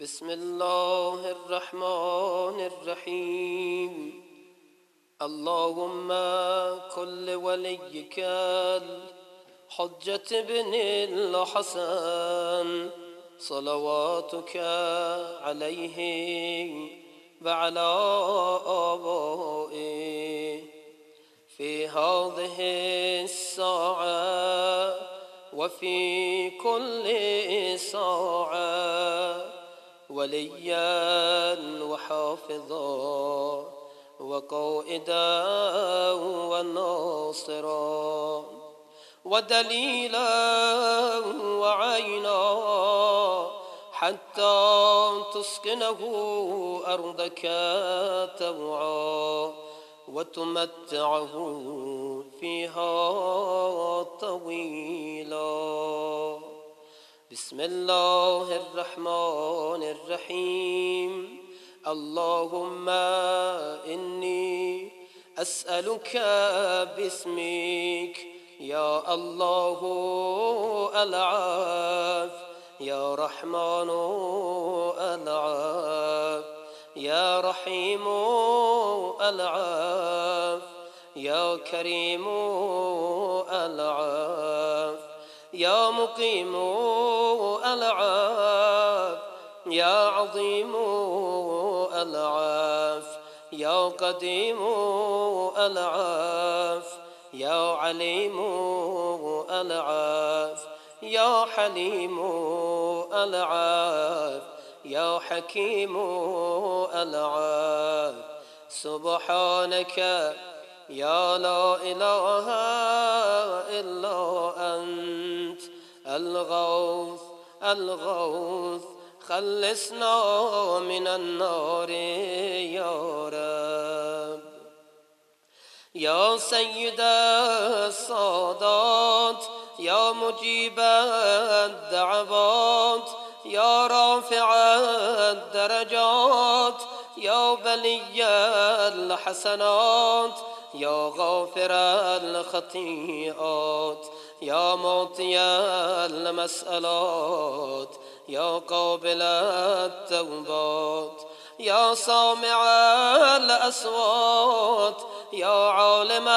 بسم الله الرحمن الرحيم. اللهم كل وليك الحجة بن الحسن صلواتك عليه وعلى آبائه. في هذه الساعة وفي كل ساعة وليا وحافظا وقائدا وناصرا ودليلا وعينا حتى تسكنه أرضك توعا وتمتعه فيها طويلا. بسم الله الرحمن الرحيم. اللهم إني أسألك باسمك. يا الله العاف. يا رحمن العاف. يا رحيم العاف. يا كريم العاف. يا مقيم العاف يا عظيم العاف يا قديم العاف يا عليم العاف يا حليم العاف يا حكيم العاف. سبحانك يا لا إله إلا أنت. الغوث الغوث خلصنا من النار يا رب. يا سيد السادات يا مجيب الدعوات يا رافع الدرجات يا بلي الحسنات يا غافر الخطيئات. يا معطي المسألات يا قابل التوبات يا سامع الأصوات يا عالم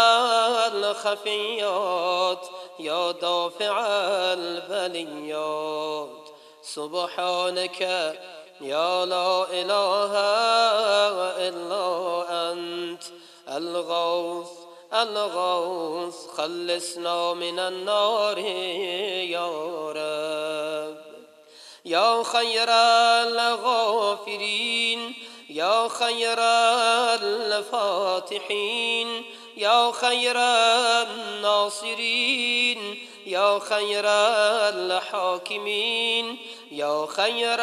الخفيات يا دافع البليات. سبحانك يا لا إله إلا أنت الغوث الغوث خلصنا من النار يا رب. يا خير الغافرين يا خير الفاتحين يا خير الناصرين. يا خير الحاكمين يا خير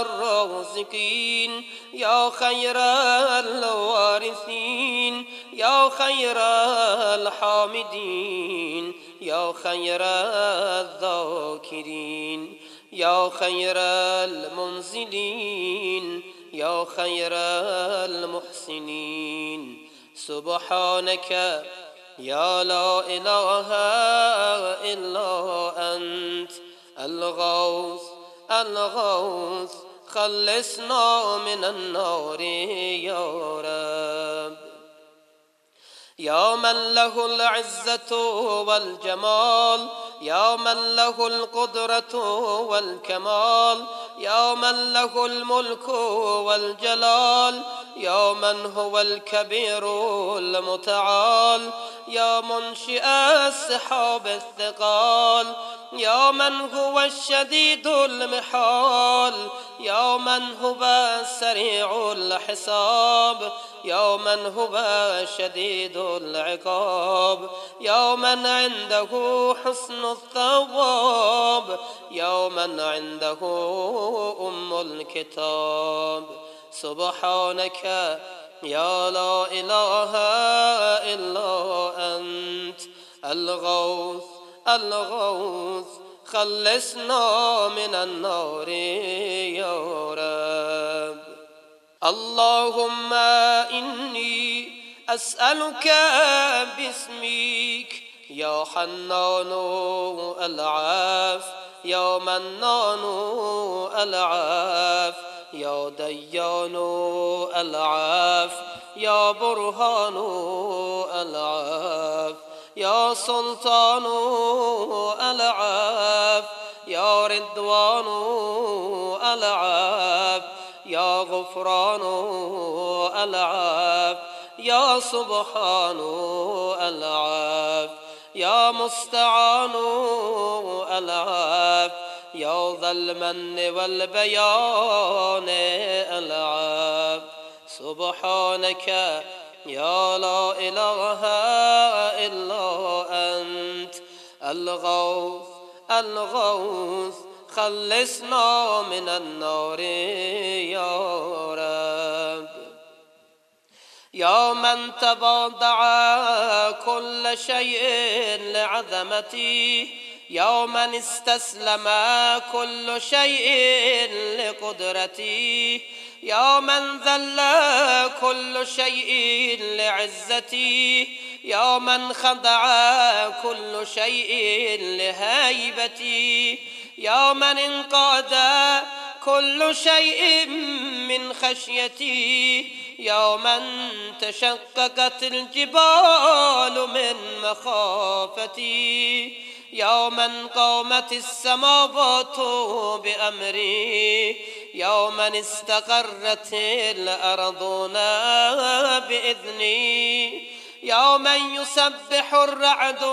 الرازقين يا خير الوارثين يا خير الحامدين يا خير الذاكرين يا خير المنزلين يا خير المحسنين. سبحانك يا لا إله إلا أنت الغوث الغوث خلصنا من النار يا رب. يا من له العزة والجمال يا من له القدرة والكمال يا من له الملك والجلال يا من هو الكبير المتعال يا منشئ السحاب الثقال يا من هو الشديد المحال. يا من هو سريع الحساب يا من هو شديد العقاب يا من عنده حسن الثواب يا من عنده أم الكتاب. سبحانك يا لا إله إلا أنت الغوث الغوث خلصنا من النار يا رب. اللهم إني أسألك باسمك يا حنان العاف يا منان العاف يا ديان العاف يا برهان العاف. يا سلطان العاف يا رضوان العاف يا غفران العاف يا سبحان العاف يا مستعان العاف يا ذا المن والبيان العاف سبحانك يا لا إله إلا أنت الغوث الغوث خلصنا من النار يا رب. يا من تبضع كل شيء لعظمتي يا من استسلم كل شيء لقدرتي يا من ذل كل شيء لعزتي يا من خضع كل شيء لهيبتي يا من انقاد كل شيء من خشيتي يا من تشققت الجبال من مخافتي يا من قامت السماوات بأمري يا من استقرت الأرضون بإذني. يا من يسبح الرعد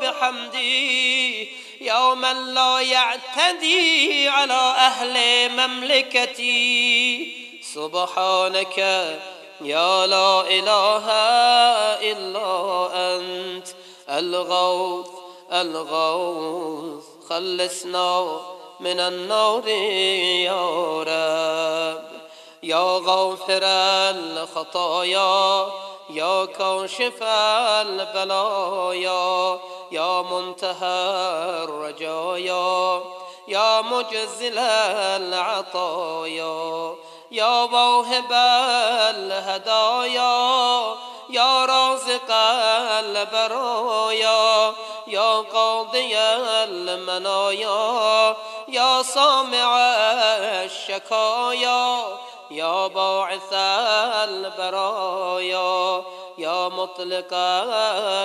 بحمدي. يوما لا يعتدي على أهل مملكتي. سبحانك يا لا إله إلا أنت. الغوث الغوث خلصنا. من النار يا رب. يا غافر الخطايا يا كاشف البلايا يا منتهى الرجايا يا مجزل العطايا يا واهب الهدايا يا رازق البرايا يا قاضي المنايا يا سامع الشكايا يا باعث البرايا يا مطلق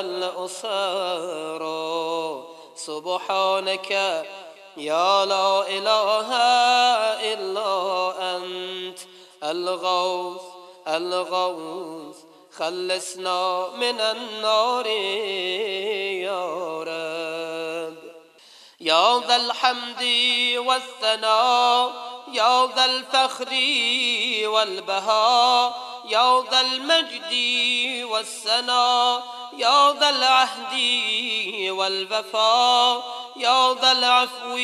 الأسر سبحانك يا لا إله إلا أنت الغوث الغوث خلصنا من النار يا رب. يا ذا الحمد والثناء يا ذا الفخر والبهاء يا ذا المجد والسناء يا ذا العهد والوفاء يا ذا العفو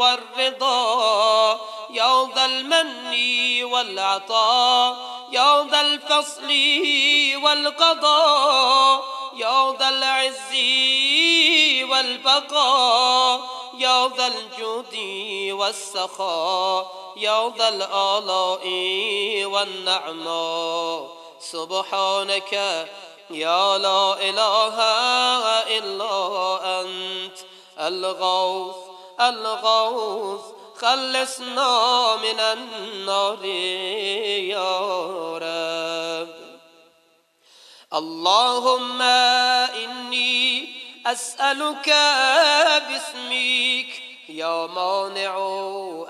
والرضا يا ذا المن والعطاء يا ذا الفصل والقضاء يا ذا العز والبقاء يا ذا الجود والسخاء يا ذا الآلاء والنعماء سبحانك يا لا إله إلا أنت الغوث الغوث خلصنا من النار يا رب. اللهم إني أسألك باسمك. يا مانع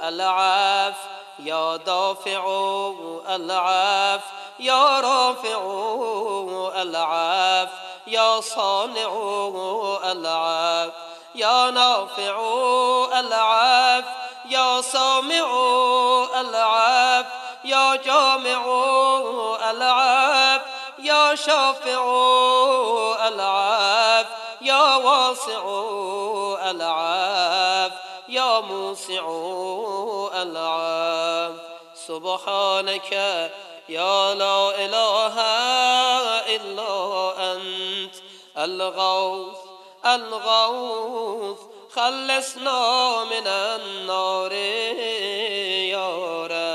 العاف يا دافع العاف يا رافع العاف يا صانع العاف يا نافع العاف يا سامع العاف يا جامع شافع العاف يا واسع العاف يا موسع العاف سبحانك يا لا إله إلا أنت الغوث الغوث خلصنا من النار يا رب.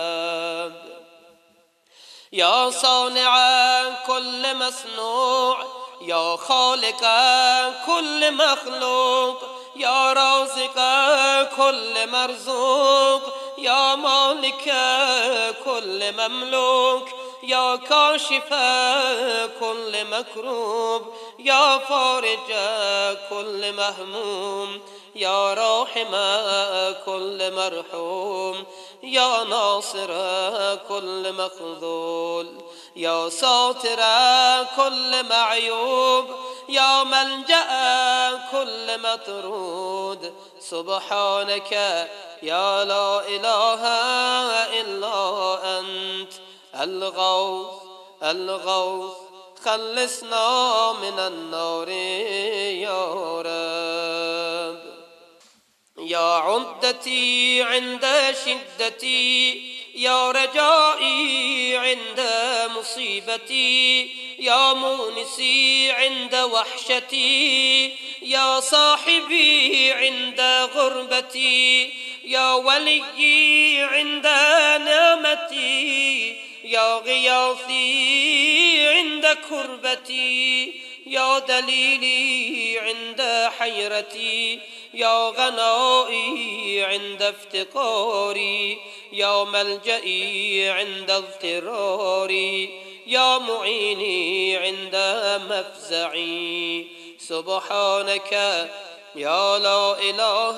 يا صانع كل مصنوع يا خالق كل مخلوق يا رازق كل مرزوق يا مالك كل مملوك يا كاشف كل مكروب يا فارج كل مهموم يا راحم كل مرحوم. يا ناصر كل مخذول يا ساتر كل معيوب يا ملجأ كل مطرود. سبحانك يا لا إله إلا أنت الغوث الغوث خلصنا من النار يا رب. يا عدتي عند شدتي يا رجائي عند مصيبتي يا مونسي عند وحشتي يا صاحبي عند غربتي يا وليي عند نعمتي يا غياثي عند كربتي يا دليلي عند حيرتي يا غنائي عند افتقاري يا ملجئي عند اضطراري يا معيني عند مفزعي. سبحانك يا لا إله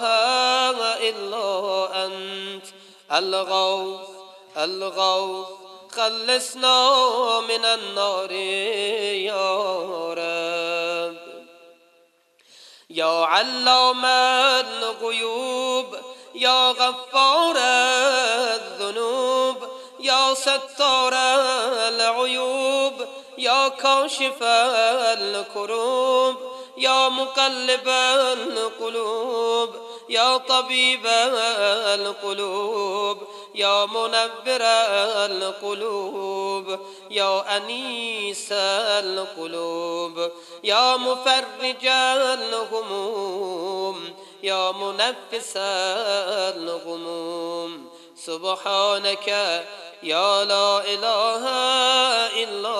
إلا أنت الغوث الغوث خلصنا من النار يا رب. يا علام الغيوب يا غفار الذنوب يا ستار العيوب يا كاشف الكروب يا مقلب القلوب يا طبيب القلوب يا منبر القلوب يا أنيس القلوب يا مفرج الهموم يا منفس الغموم. سبحانك يا لا إله إلا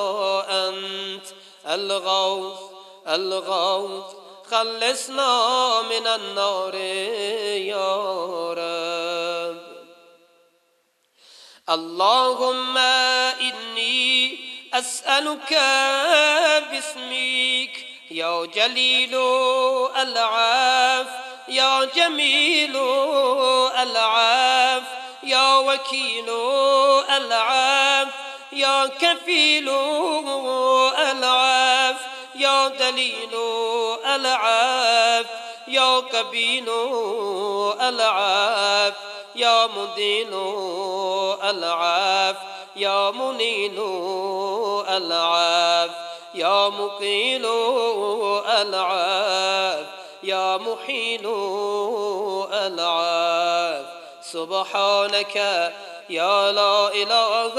أنت الغوث الغوث خلصنا من النار يا رب. اللهم إني أسألك باسمك. يا جليل العاف يا جميل العاف يا وكيل العاف يا كفيل العاف يا دليل العاف يا كبين العاف. يا مدين العاف يا منين العاف يا مقيل العاف يا محيل العاف. سبحانك يا لا إله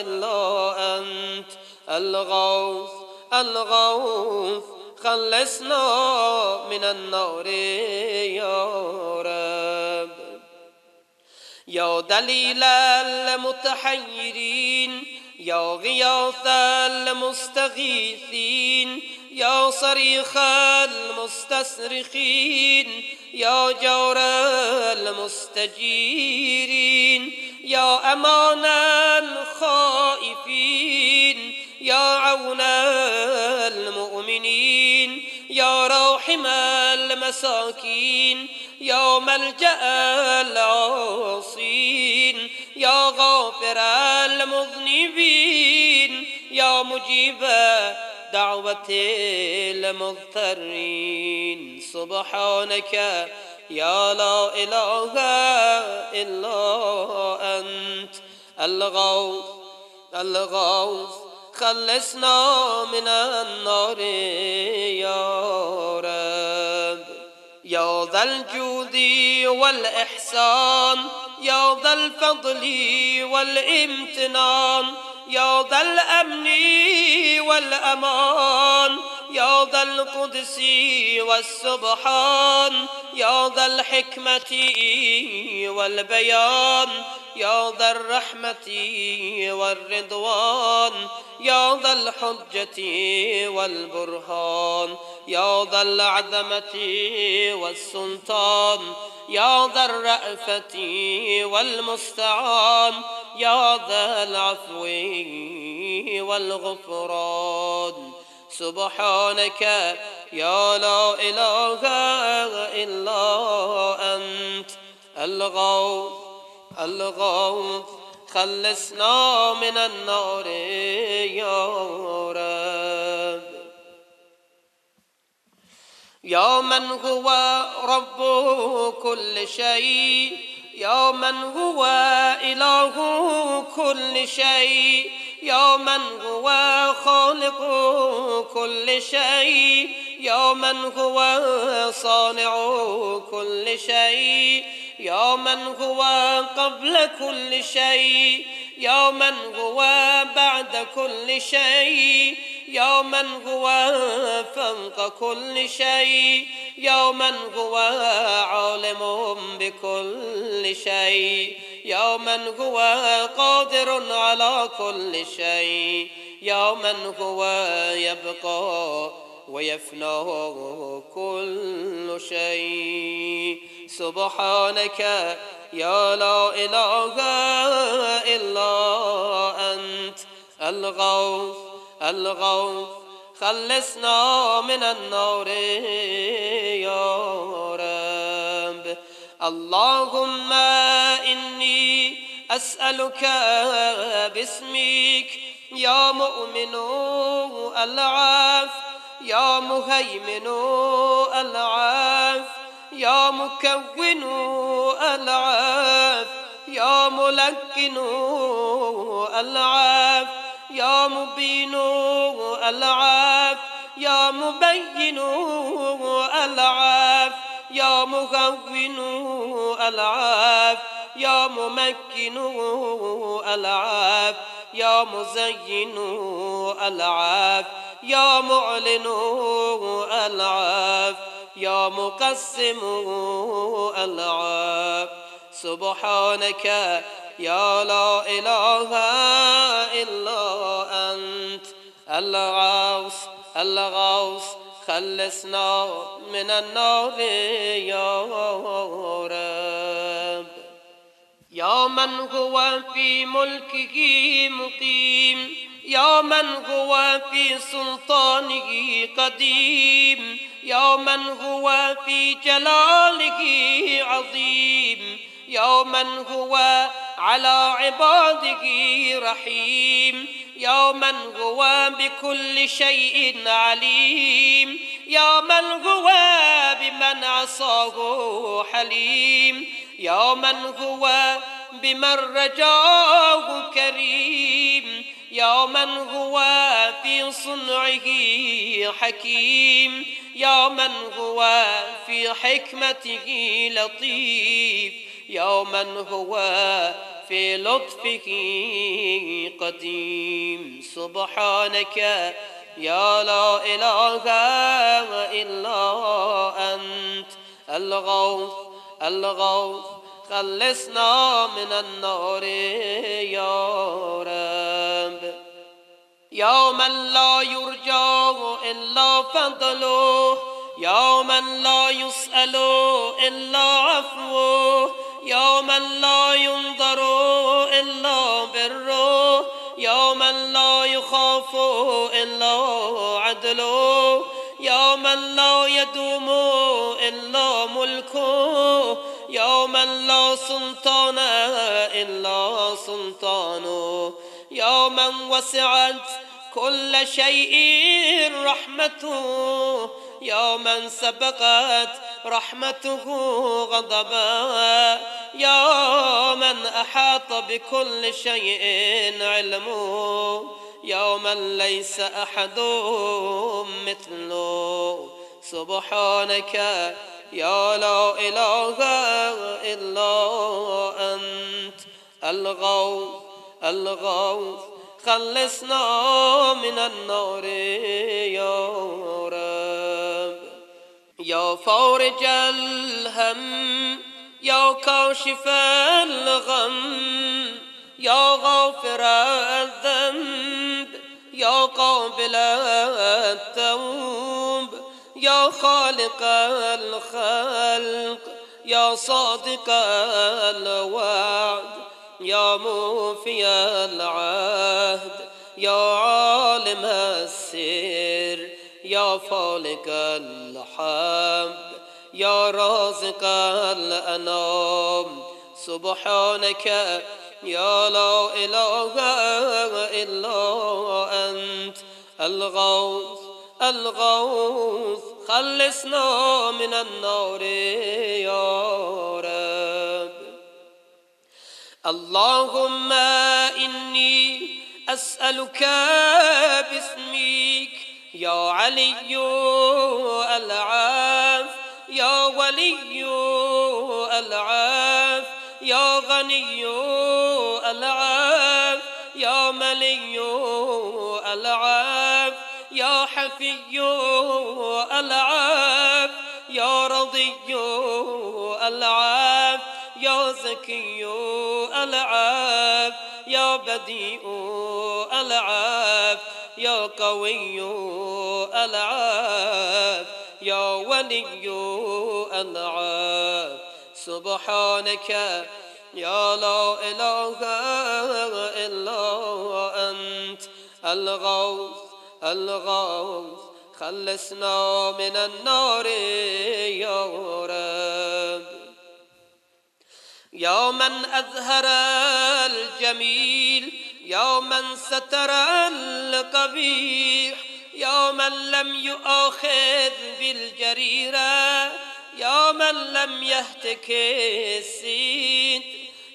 إلا أنت الغوث الغوث خلصنا من النار يا رب. يا دليل المتحيرين يا غياث المستغيثين يا صريخ المستصرخين يا جور المستجيرين يا أمان الخائفين يا عون المؤمنين يا راحم المساكين يا ملجأ العاصين يا غافر المذنبين يا مجيب دعوة المضطرين. سبحانك يا لا إله إلا أنت. الغوث الغوث خلصنا من النار يا رب. يا ذا الجود والإحسان يا ذا الفضل والامتنان يا ذا الأمن والأمان. يا ذا القدس والسبحان يا ذا الحكمة والبيان يا ذا الرحمة والرضوان يا ذا الحجة والبرهان يا ذا العظمة والسلطان يا ذا الرأفة والمستعان يا ذا العفو والغفران. سبحانك يا لا إله إلا أنت. الغوث الغوث خلصنا من النار يا رب. يا من هو رب كل شيء يا من هو إله كل شيء يا من هو خالق كل شيء. يا من هو صانع كل شيء. يا من هو قبل كل شيء. يا من هو بعد كل شيء. يا من هو فوق كل شيء. يا من هو عالم بكل شيء. يا من هو قادر على كل شيء. يا من هو يبقى ويفنى كل شيء. سبحانك يا لا إله إلا أنت. الغوث الغوث خلصنا من النار يا اللهم إني أسألك باسمك. يا مؤمن العاف. يا مهيمن العاف. يا مكون العاف. يا ملكن العاف. يا مبين العاف. يا مبين العاف. يا مهون العاف يا ممكن العاف يا مزين العاف يا معلن العاف يا مقسم العاف سبحانك يا لا إله إلا أنت الغوث الغوث خلصنا من النار يا رب. يا من هو في ملكه مقيم يا من هو في سلطانه قديم يا من هو في جلاله عظيم يا من هو على عباده رحيم. يا من هو بكل شيء عليم. يا من هو بمن عصاه حليم. يا من هو بمن رجاه كريم. يا من هو في صنعه حكيم. يا من هو في حكمته لطيف. يا من هو في لطفه قديم. سبحانك يا لا إله إلا أنت. الغوث الغوث خلصنا من النار يا رب. يا من لا يرجى إلا فضله. يا من لا يسأل إلا عفوه. يا من لا ينظر إلا بره يا من لا يخاف إلا عدله يا من لا يدوم إلا ملكه يا من لا سلطان إلا سلطانه. يا من وسعت كل شيء رحمته يا من سبقت رحمته غضبا. يا من أحاط بكل شيء علمه يا من ليس أحد مثله. سبحانك يا لا إله إلا أنت. الغوث الغوث خلصنا من النار يا رب. يا فارج الهم يا كاشف الغم يا غافر الذنب يا قابل التوب يا خالق الخلق يا صادق الوعد يا موفي العهد يا عالم السر يا فالق الحب يا رازق الأنام. سبحانك يا لا إله إلا أنت. الغوث الغوث خلصنا من النار يا رب. اللهم إني أسألك باسمك يا علي العاف يا ولي العاف يا غني العاف يا ملي العاف يا حفي العاف يا رضي العاف يا زكي العاف يا بديء العاف. يا قوي العاف يا ولي العاف سبحانك يا لا إله إلا أنت. الغوث الغوث خلصنا من النار يا رب. يا من أظهر الجميل يا من ستر القبيح يا من لم يؤاخذ بالجريرة يا من لم يهتك السيد.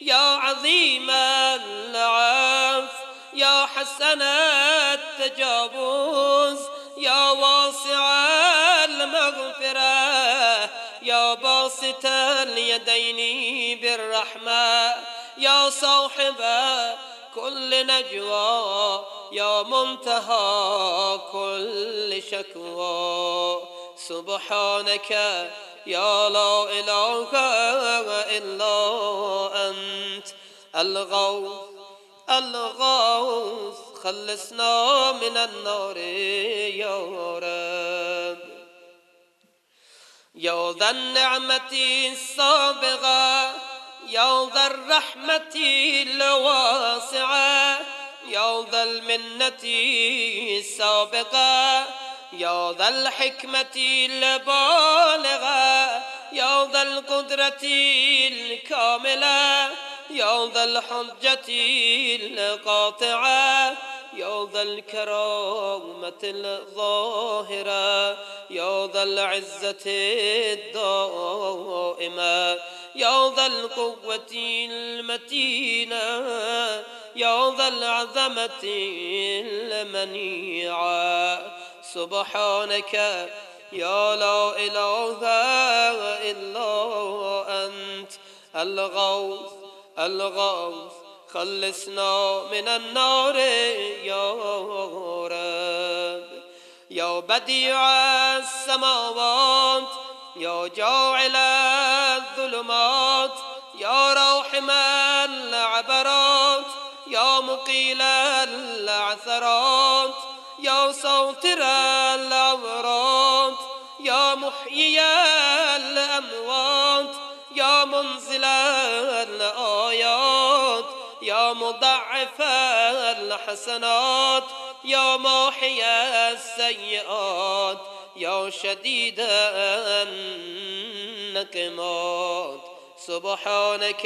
يا عظيم العفو يا حسن التجاوز يا واسع المغفرة يا باسط اليدين بالرحمة يا صاحب كل نجوى يا منتهى كل شكوى. سبحانك يا لا إله إلا أنت الغوث الغوث خلصنا من النار يا رب. يا ذا النعمة السابغة يا ذا الرحمة الواسعة يا ذا المنة السابقة يا ذا الحكمة البالغة يا ذا القدرة الكاملة يا ذا الحجة القاطعة يا ذا الكرامة الظاهرة يا ذا العزة الدائمة. يا ذا القوة المتينة يا ذا العظمة المنيعة. سبحانك يا لا إله إلا أنت. الغوث الغوث خلصنا من النار يا رب. يا بديع السماوات يا جاعل الظلمات يا راحم العبرات يا مقيل العثرات يا صوتر العورات يا محيي الأموات يا منزل الآيات يا مضعف الحسنات يا ماحي السيئات. يا شديد النكمات سبحانك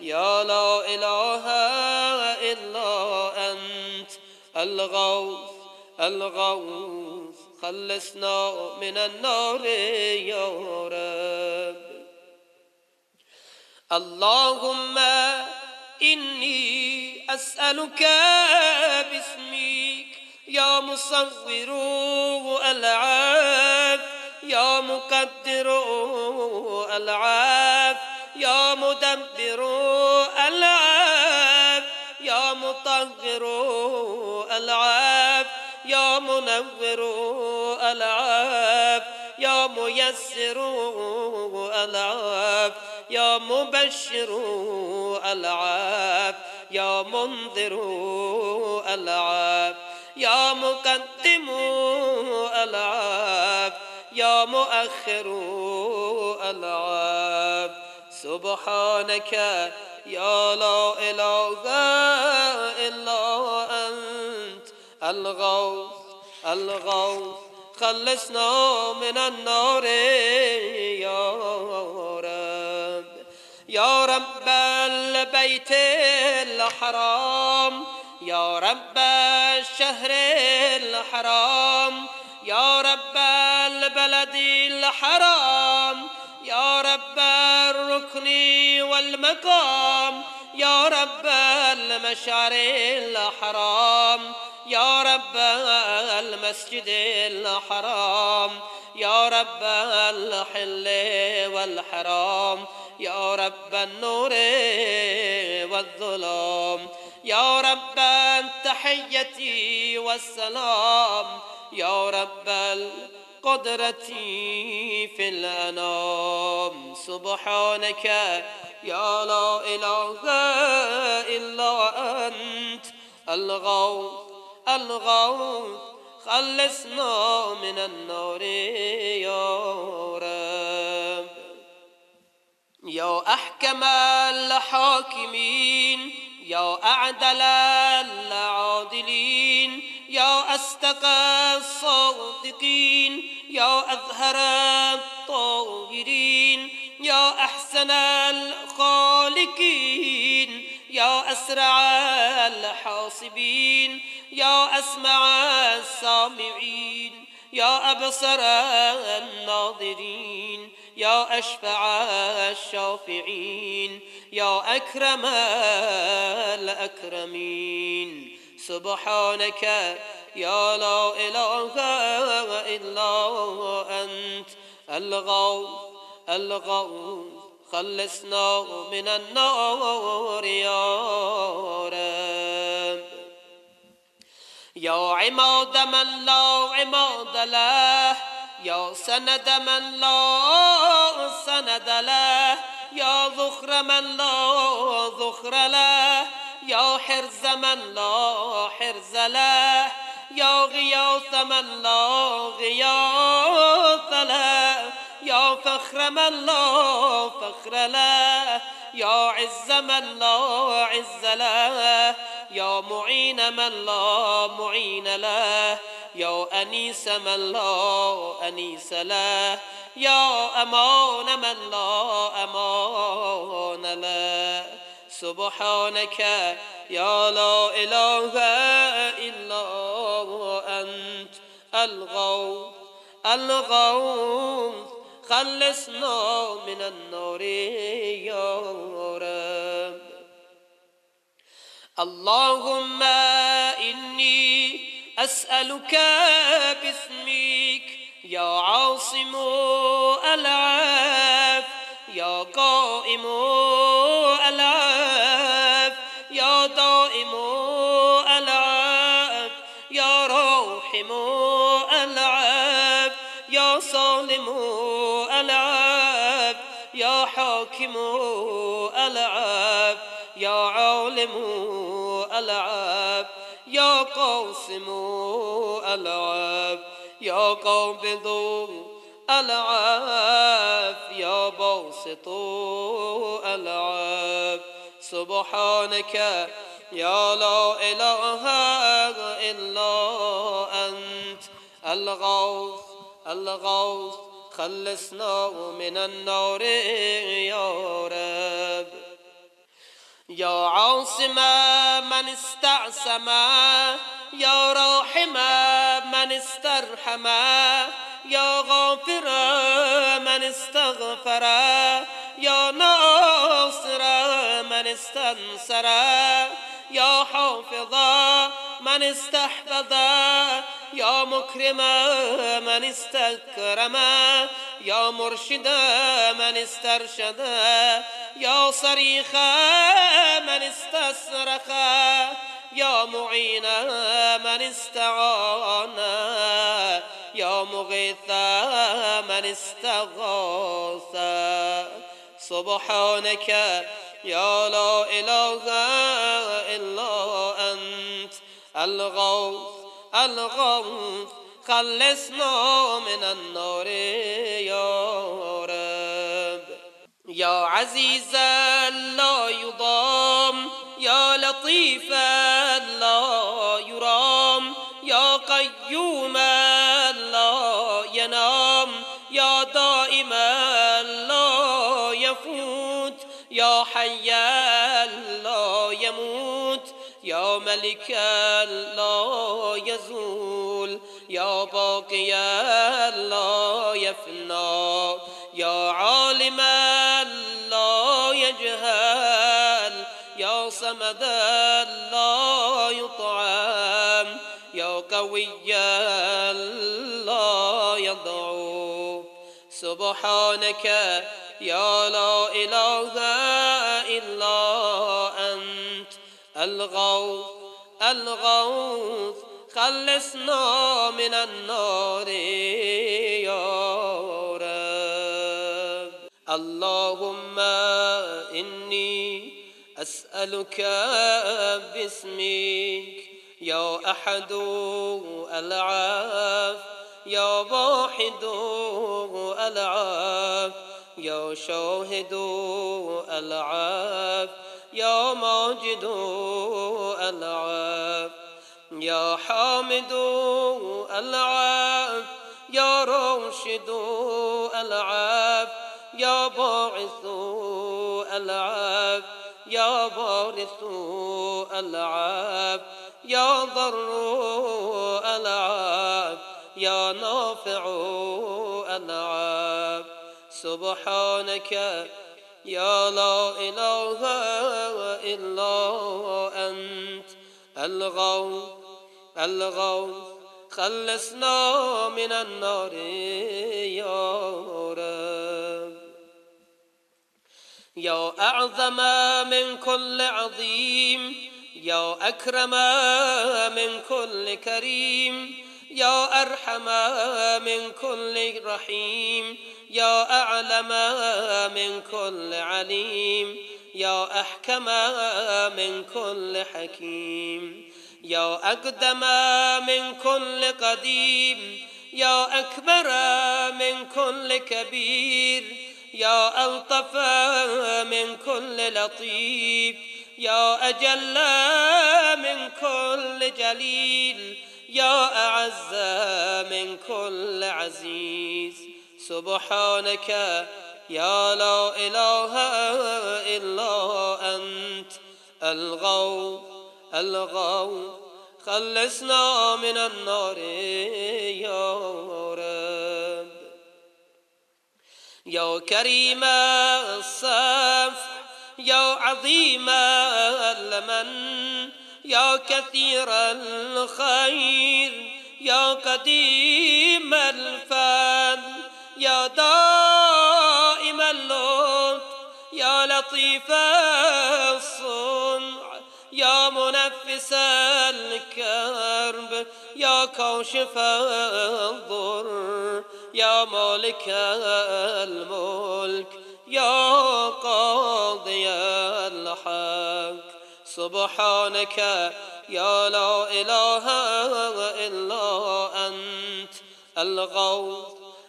يا لا إله إلا أنت. الغوث الغوث خلصنا من النار يا رب. اللهم إني أسألك باسمك يا مصور ألعاب يا مقدر ألعاب يا مدبر ألعاب يا مطهر ألعاب يا منور ألعاب يا ميسر ألعاب يا مبشر ألعاب يا منذر ألعاب. يا مقدم العاب يا مؤخر العاب سبحانك يا لا إله إلا أنت. الغوث الغوث خلصنا من النار يا رب. يا رب البيت الحرام يا رب الشهر الحرام يا رب البلد الحرام يا رب الركن والمقام يا رب المشعر الحرام يا رب المسجد الحرام يا رب الحل والحرام يا رب النور والظلام. يا رب التحية والسلام يا رب القدرة في الأنام. سبحانك يا لا إله إلا أنت. الغوث الغوث خلصنا من النار يا رب. يا أحكم الحاكمين يا أعدل العادلين يا أصدق الصادقين يا أظهر الطاهرين يا أحسن الخالقين يا أسرع الحاصبين يا أسمع السامعين يا أبصر الناظرين يا أشفع الشافعين يا أكرم الأكرمين. سبحانك يا لا إله إلا أنت الغوث الغوث خلصنا من النار يا رب. يا عماد من لا عماد له يا سند من لا سند له يا ذخر من لا ذخر له يا حرز من لا حرز له يا غياث من لا غياث له يا فخر من لا فخر له يا عز من لا عز له يا معين من لا معين له. يا أنيس من لا أنيس له يا أمان من لا أمان له سبحانك يا لا إله إلا أنت. الغوث الغوث خلصنا من النار يا رب. اللهم إني أسألك باسمك يا عاصم العاف يا قائم العاف يا دائم العاف يا راحم العاف يا صالم العاف يا حاكم العاف يا عالم العاف. يا قاسم العاف. يا قابض العاف يا باسط العاف. سبحانك يا لا إله إلا أنت. الغوث الغوث خلصنا من النار يا رب. يا عاصم من استعصم يا راحم من استرحم يا غافر من استغفر يا ناصر من استنصر يا حافظ من استحفظ يا مكرم من استكرم يا مرشد من استرشد يا صريخ من استصرخ يا معين من استعان يا مغيث من استغاث. سبحانك يا لا إله إلا أنت الغوث الغوث خلصنا من النار يا رب. يا عزيزا لا يضام يا لطيفا لا يرام. يا قيوما ملكا لا يزول يا باقيا لا يفنى يا عالما لا يجهل يا صمدا لا يطعم يا قويا لا يضعف سبحانك يا لا إله إلا أنت الغوث الغوث خلصنا من النار يا رب. اللهم إني أسألك باسمك يا أحد العاف يا واحد العاف يا شاهد العاف. يا ماجد العاف يا حامد العاف يا راشد العاف يا باعث العاف يا بارث العاف يا ضر العاف يا نافع العاف سبحانك يا لا إله إلا أنت. الغوث الغوث خلصنا من النار يا رب. يا أعظم من كل عظيم يا أكرم من كل كريم. يا أرحم من كل رحيم يا أعلم من كل عليم يا أحكم من كل حكيم يا أقدم من كل قديم يا أكبر من كل كبير يا ألطف من كل لطيف يا أجل من كل جليل. يا أعز من كل عزيز سبحانك يا لا إله إلا أنت الغوث الغوث خلصنا من النار يا رب. يا كريم الصف يا عظيم المن يا كثير الخير يا قديم الفضل يا دائم اللطف يا لطيف الصنع يا منفس الكرب يا كاشف الضر يا مالك الملك يا قاضي الحق. سبحانك يا لا إله إلا أنت. الغوث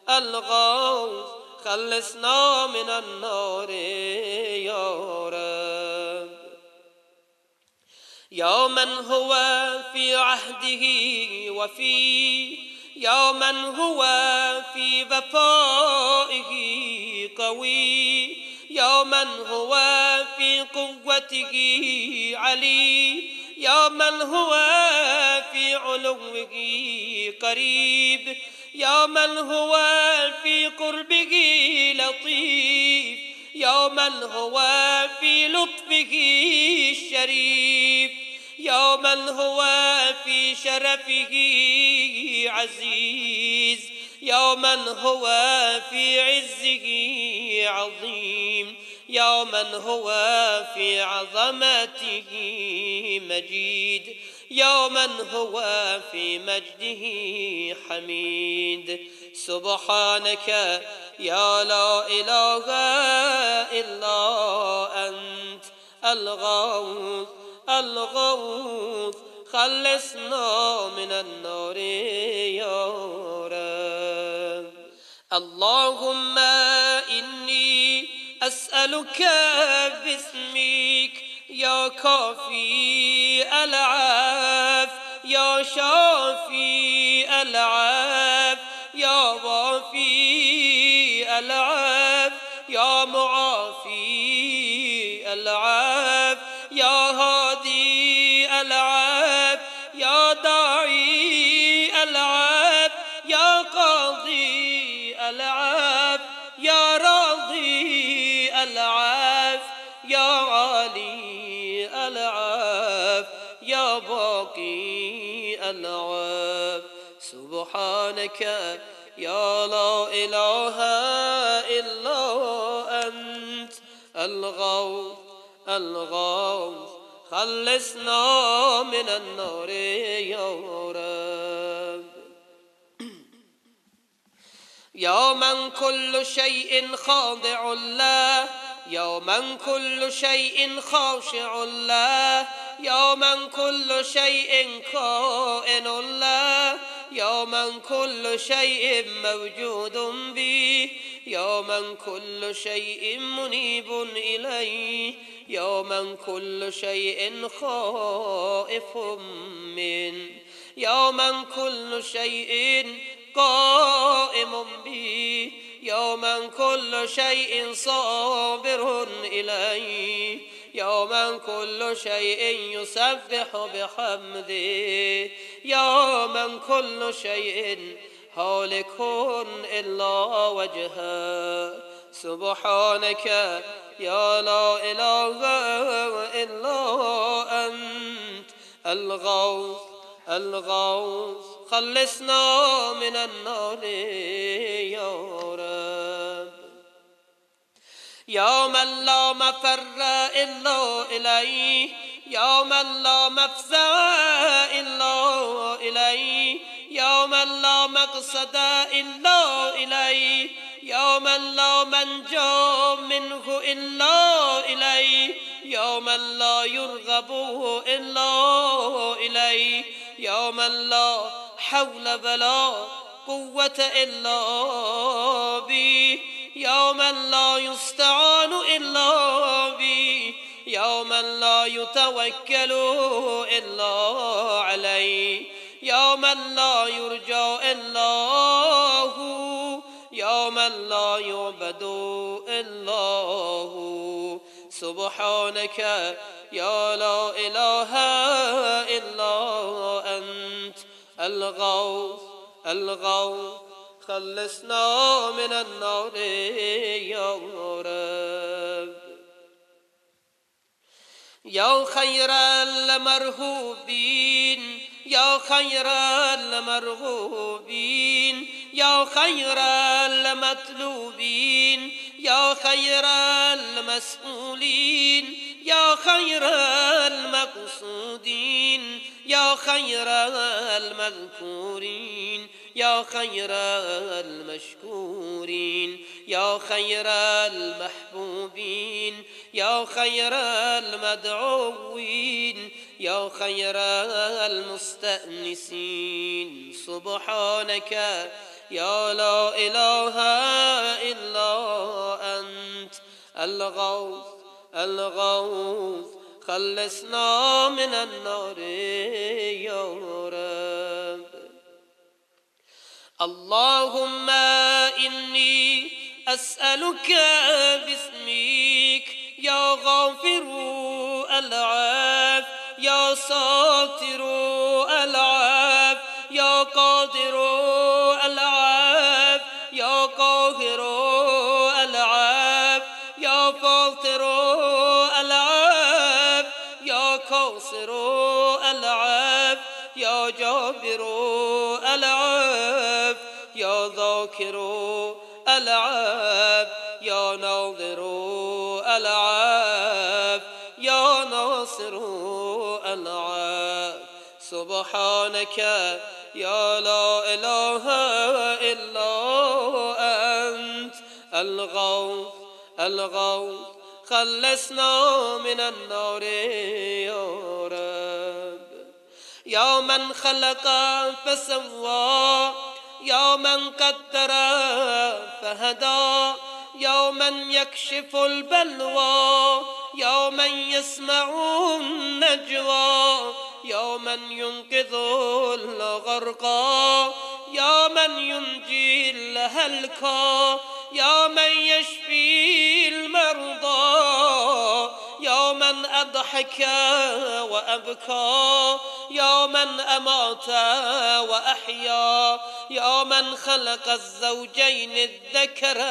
الغوث خلصنا من النار يا رب. يا من هو في عهده وفي يا من هو في وفائه قوي. يا من هو في قوته علي. من هو في علوه قريب. يا من هو في قربه لطيف. من هو في لطفه الشريف من هو في شرفه عزيز. يا من هو في عزه عظيم يا من هو في عظمته مجيد يا من هو في مجده حميد. سبحانك يا لا إله إلا أنت الغوث الغوث خلصنا من النار يا اللهم إني أسألك باسمك يا كافي العاف يا شافي العاف يا وافي العاف يا معافي العاف يا هادي العاف. العاف سبحانك يا لا إله إلا أنت. الغوث الغوث خلصنا من النار يا رب. يا من كل شيء خاضع له. يا من كل شيء خاشع له يا من كل شيء كائن له يا من كل شيء موجود به يا من كل شيء منيب إليه يا من كل شيء خائف من يا من كل شيء قائم به. يا من كل شيء صابر إليه. يا من كل شيء يسبح بحمده. يا من كل شيء هالك إلا وجهه. سبحانك يا لا إله إلا أنت. الغوث الغوث خلصنا من النار يا يا من لا مفر إلا إليه. يا من لا مفزع إلا إليه. يا من لا مقصد إلا إليه. يا من لا منجا منه إلا إليه. يا من لا يرغب إلا إليه. يا من لا حول ولا قوة إلا به. يا من لا يستعان إلا به يا من لا يتوكل إلا عليه يا من لا يرجى إلا هو يا من لا يعبد إلا هو. سبحانك يا لا إله إلا أنت الغوث الغوث خلصنا من النار يا رب. يا خير المرهوبين يا خير المرغوبين يا خير المطلوبين يا خير المسؤولين يا خير المقصودين يا خير المذكورين. يا خير المشكورين يا خير المحبوبين يا خير المدعوين يا خير المستأنسين. سبحانك يا لا إله إلا أنت الغوث الغوث خلصنا من النار يا رب. اللهم إني أسألك باسمك يا غافر العاف يا ساتر العاف يا قادر العاف يا قاهر العاف يا فاطر العاف يا كوثر العاف يا جابر العاف. يا ذاكر العاف يا ناظر العاف يا ناصر العاف سبحانك يا لا إله إلا أنت الغوث الغوث. خلصنا من النار يا رب. يا من خلق فسوى يا من قدر فهدى يا من يكشف البلوى يا من يسمع النجوى يا من ينقذ الغرقى يا من ينجي الهلكى يا من يشفي المرضى. يا من أضحك وأبكى يا من أمات وأحيا يا من خلق الزوجين الذكر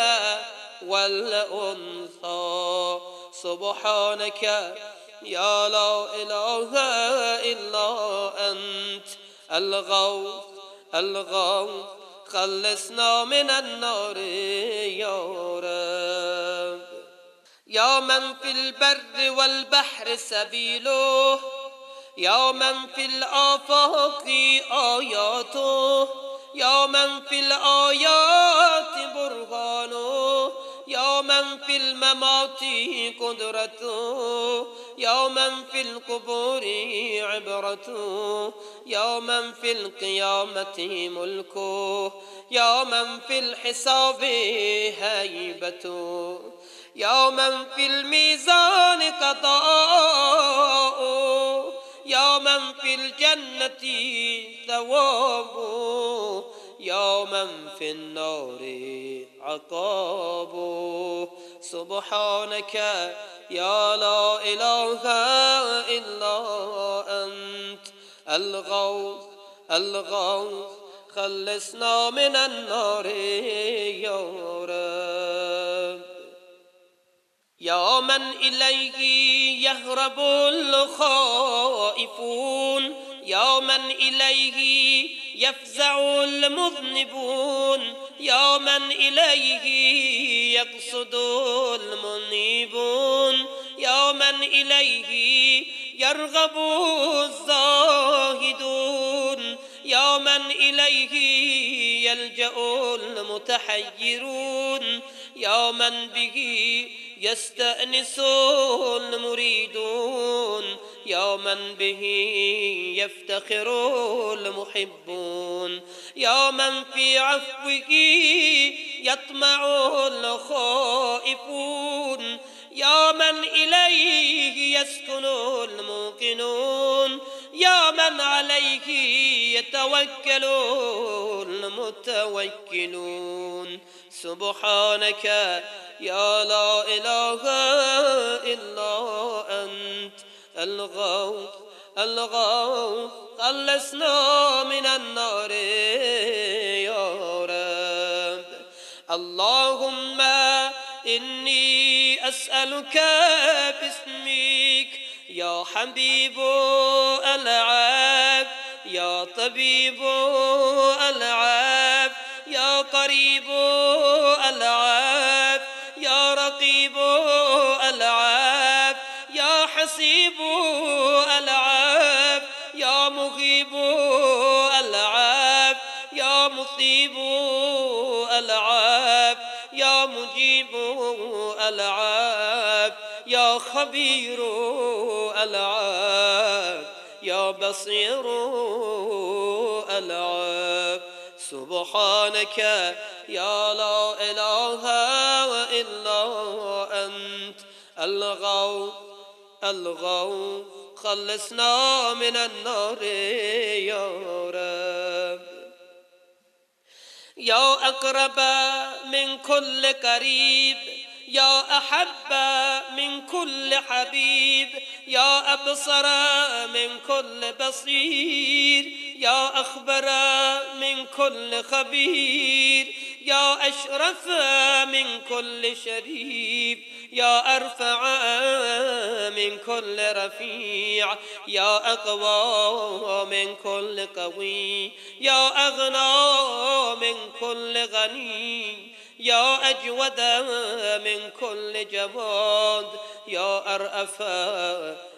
والأنثى. سبحانك يا لا إله إلا أنت الغوث الغوث خلصنا من النار يا رب. يا من في البر والبحر سبيله يا من في الآفاق آياته يا من في الآيات برهانه يا من في الممات قدرته يا من في القبور عبرته يا من في القيامة ملكه يا من في الحساب هيبته. يا من في الميزان قضاء يا من في الجنة ثواب يا من في النار عقاب. سبحانك يا لا إله إلا أنت الغوث الغوث خلصنا من النار يا رب. يا من إليه يهرب الخائفون. يا من إليه يفزع المذنبون. يا من إليه يقصد المنيبون. يا من إليه يرغب الزاهدون. يا من إليه يلجأ المتحيرون. يا من به يستأنس المريدون يا من به يفتخر المحبون يا من في عفوه يطمع الخائفون يا من إليه يسكن الموقنون يا من عليه يتوكل المتوكلون سبحانك يا لا إله إلا أنت الغوث الغوث خلصنا من النار يا رب. اللهم إني أسألك باسمك يا حبيب العاب يا طبيب العاب قريب العاب يا رقيب العاب يا حسيب العاب يا مغيب العاب يا مصيب العاب يا مجيب العاب يا خبير العاب يا بصير العاب. سبحانك يا لا إله إلا أنت. الغوث الغوث خلصنا من النار يا رب. يا أقرب من كل قريب يا أحب من كل حبيب يا أبصر من كل بصير يا أخبر من كل خبير يا أشرف من كل شريف يا أرفع من كل رفيع يا أقوى من كل قوي يا أغنى من كل غني. يا أجود من كل جواد يا أرأف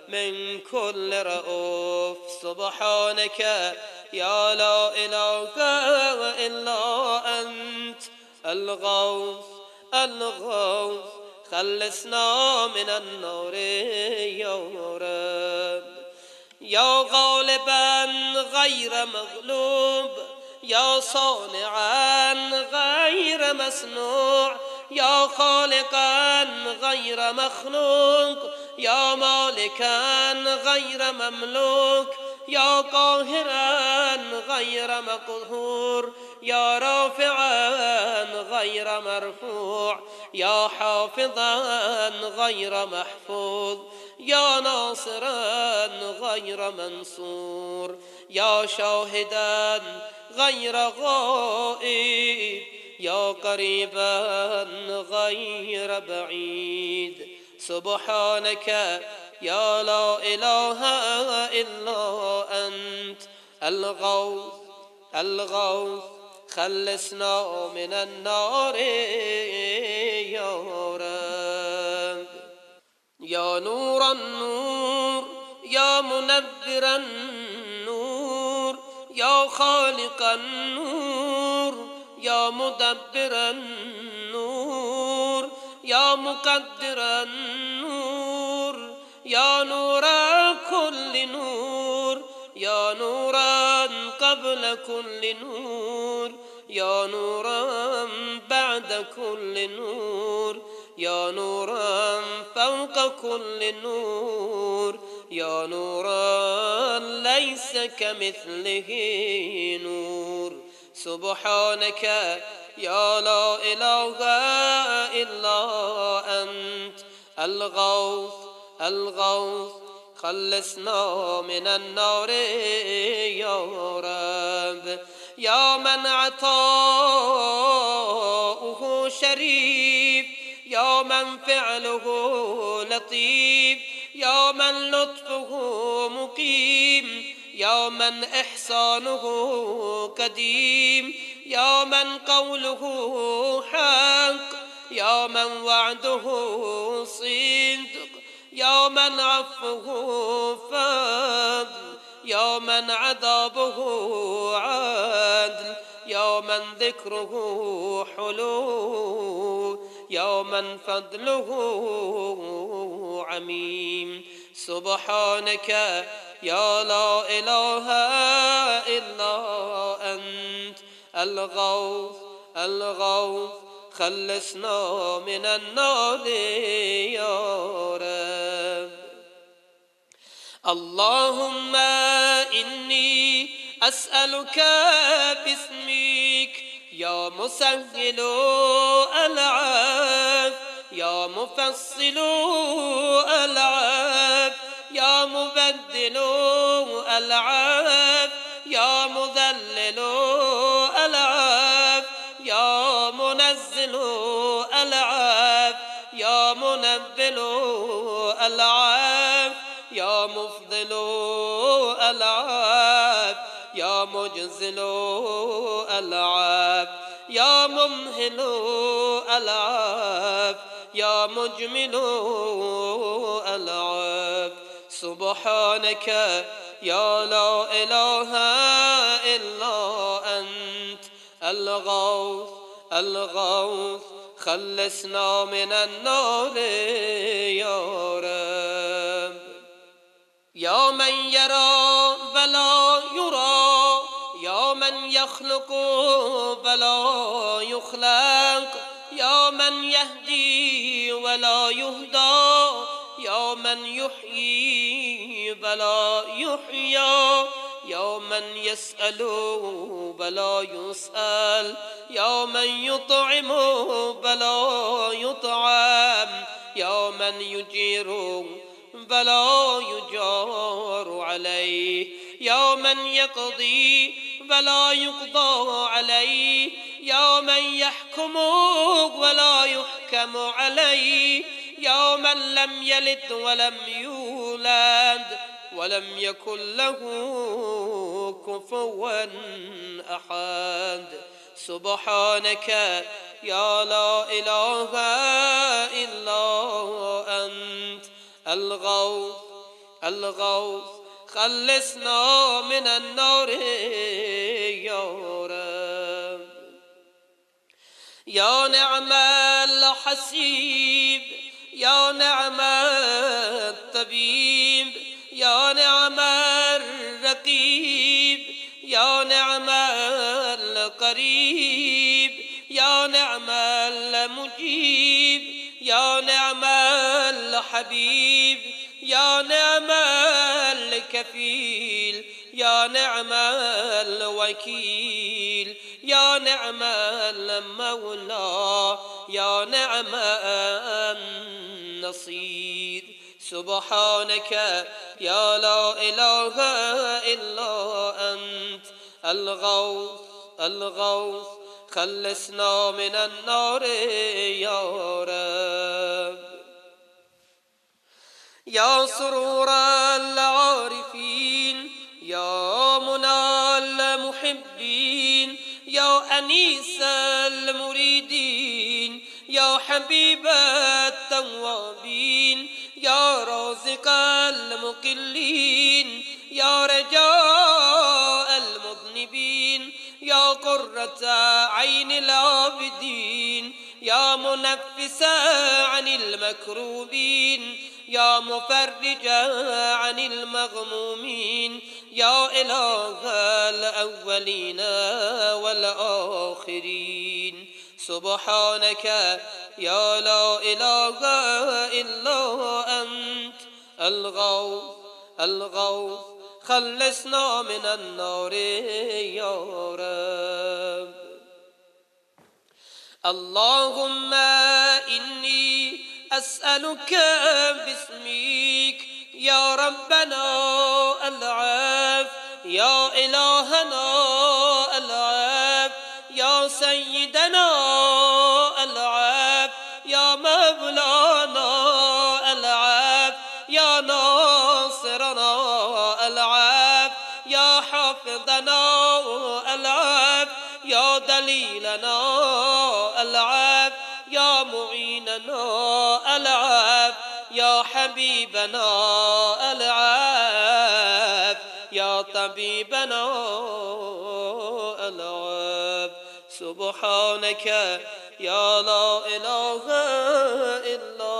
من كل رؤوف. سبحانك يا لا إله إلا أنت الغوث الغوث. خلصنا من النار يا رب. يا غالبا غير مغلوب يا صانعا غير مصنوع يا خالقا غير مخلوق يا مالكا غير مملوك يا قاهرا غير مقهور يا رافعا غير مرفوع يا حافظا غير محفوظ يا ناصرا غير منصور. يا شاهدا غير غائب يا قريبا غير بعيد. سبحانك يا لا إله إلا أنت الغوث الغوث خلصنا من النار يا رب. يا نور النور يا منبر النور يا خالق النور يا مدبر النور يا مقدر النور يا نور كل نور يا نورا قبل كل نور يا نورا بعد كل نور يا نورا فوق كل نور يا نورا ليس كمثله نور. سبحانك يا لا إله إلا أنت. الغوث الغوث خلصنا من النار يا رب. يا من عطاؤه شريف يا من فعله لطيف. يا من لطفه مقيم يا من إحسانه قديم يا من قوله حق يا من وعده صدق يا من عفوه فضل يا من عذابه عدل يا من ذكره حلو يا من فضله عميم. سبحانك يا لا إله إلا أنت. الغوث الغوث خلصنا من النار يا رب. اللهم إني أسألك باسمك يا مسهل العاف يا مفصل العاف يا مبدل العاف يا مذلل العاف يا منزل العاف يا منبل العاف يا مفضل العاف يا مجزل العاف يا ممهل العاف يا مجمل العاف سبحانك يا لا إله إلا أنت الغوث الغوث خلصنا من النار يا رب. يا من يرى بلا يرى من يخلق بلا يخلق يا من يهدي ولا يهدى يا من يحيي بلا يحيى يا من يسأل بلا يسأل يا من يطعم بلا يطعم يا من يجير بلا يجار عليه يا من يقضي بلا يقضى عليه. يا من يحكم ولا يحكم عليه. يا من لم يلد ولم يولد ولم يكن له كفوا أحد. سبحانك يا لا إله إلا أنت. الغوث الغوث خلصنا من النار يا رب. يا نعم الحسيب يا نعم الطبيب يا نعم الرقيب يا نعم القريب يا نعم المجيب يا نعم الحبيب يا نعم الكفيل يا نعم الوكيل يا نعم المولى يا نعم النصير. سبحانك يا لا إله إلا أنت الغوث الغوث خلصنا من النار يا رب. يا سرور العارفين المحبين. يا أنيس المريدين. يا حبيب التوابين. يا رازق المقلين. يا رجاء المذنبين. يا قرة عين العابدين. يا منفس عن المكروبين. يا مفرج عن المغمومين يا إله الأولين والآخرين. سبحانك يا لا إله إلا أنت الغوث الغوث. خلصنا من النار يا رب. اللهم إني أسألك باسمك. يا ربنا العاف. يا إلهنا العاف. يا سيدنا يا حبيبنا العاف يا طبيبنا العاف. سبحانك يا لا إله إلا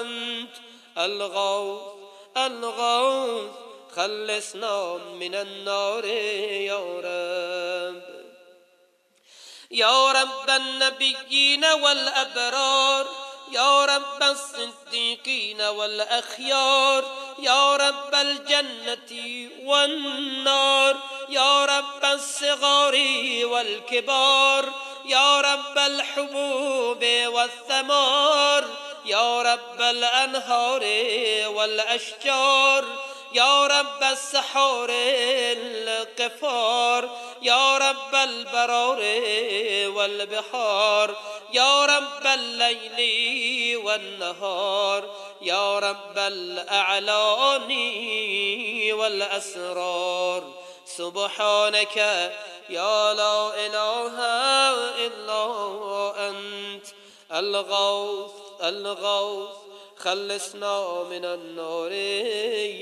أنت الغوث الغوث. خلصنا من النار يا رب. يا رب النبيين والأبرار يا رب الصديقين والأخيار يا رب الجنة والنار يا رب الصغار والكبار يا رب الحبوب والثمار يا رب الأنهار والأشجار يا رب السحور القفار يا رب البرار والبحار يا رب الليل والنهار يا رب الأعلان والأسرار. سبحانك يا لا إله إلا أنت الغوث الغوث. خلصنا من النار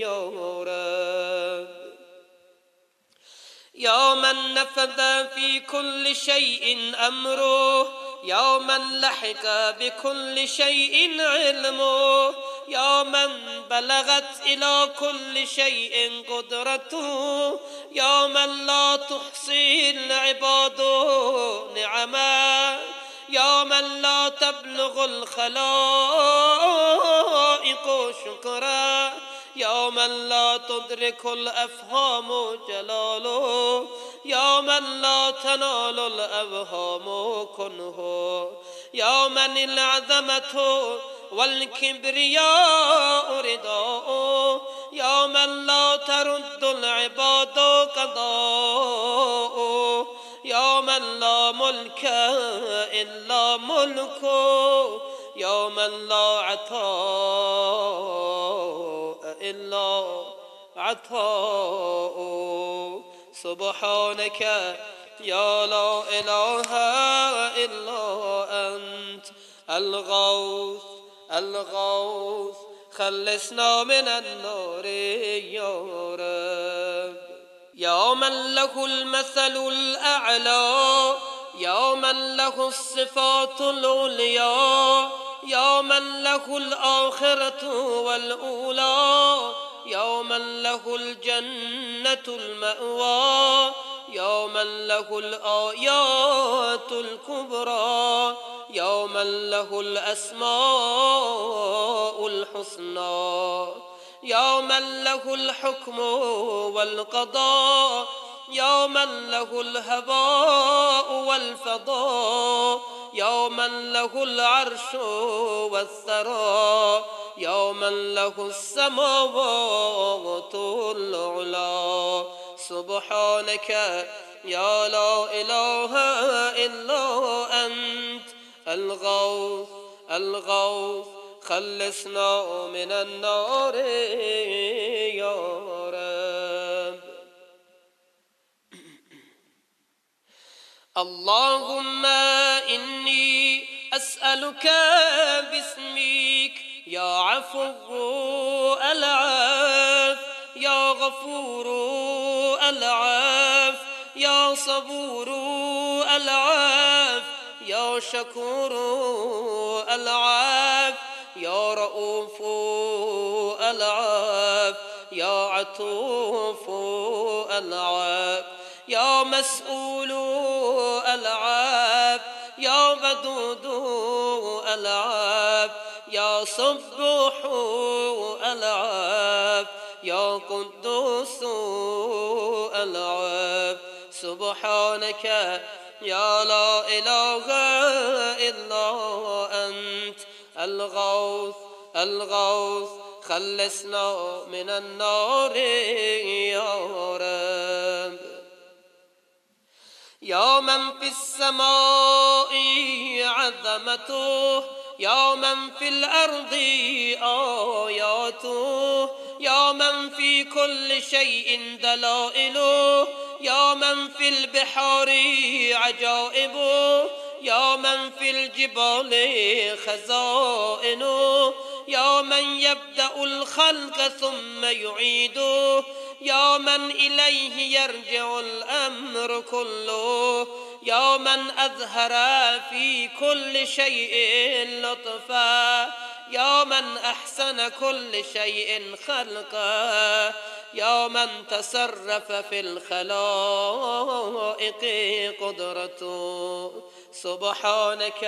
يا رب. يا من نفذ في كل شيء أمره يا من لحق بكل شيء علمه. يا من بلغت إلى كل شيء قدرته. يا من لا تحصي العباد نعما. يا من لا تبلغ الخلائق شكرا. يا من لا تدرك الأفهام جلاله. يا من لا تنال الأوهام كنه. يا من العظمة والكبرياء رداء يا من لا ترد العباد قضاء. يا من لا ملك إلا ملكه يا من لا عطاء إلا عطاء. سبحانك يا لا إله إلا أنت الغوث الغوث خلصنا من النار يا رب. يا من له المثل الأعلى يا من له الصفات العليا يا من له الآخرة والأولى. يوما له الجنة المأوى يوما له الآيات الكبرى يوما له الأسماء الحسنى يوما له الحكم والقضاء يوما له الهباء والفضاء يوما له العرش والثرى يوما له السماوات العلا. سبحانك يا لا إله إلا أنت الغوث الغوث خلصنا من النار يا اللهم إني أسألك باسمك. يا عفو العاف يا غفور العاف يا صبور العاف يا شكور العاف يا رؤوف العاف يا عطوف العاف يا مسؤول العاف يا بدود العاف يا صبح العاف يا قدوس العاف سبحانك يا لا إله إلا أنت الغوث الغوث خلصنا من النار يا رب. يا من في السماء عظمته يا من في الأرض آياته يا من في كل شيء دلائله يا من في البحار عجائبه يا من في الجبال خزائنه يا من يبدأ الخلق ثم يعيده. يا من إليه يرجع الأمر كله. يا من أظهر في كل شيء لطفا. يا من أحسن كل شيء خلقا. يا من تصرف في الخلائق قدرته. سبحانك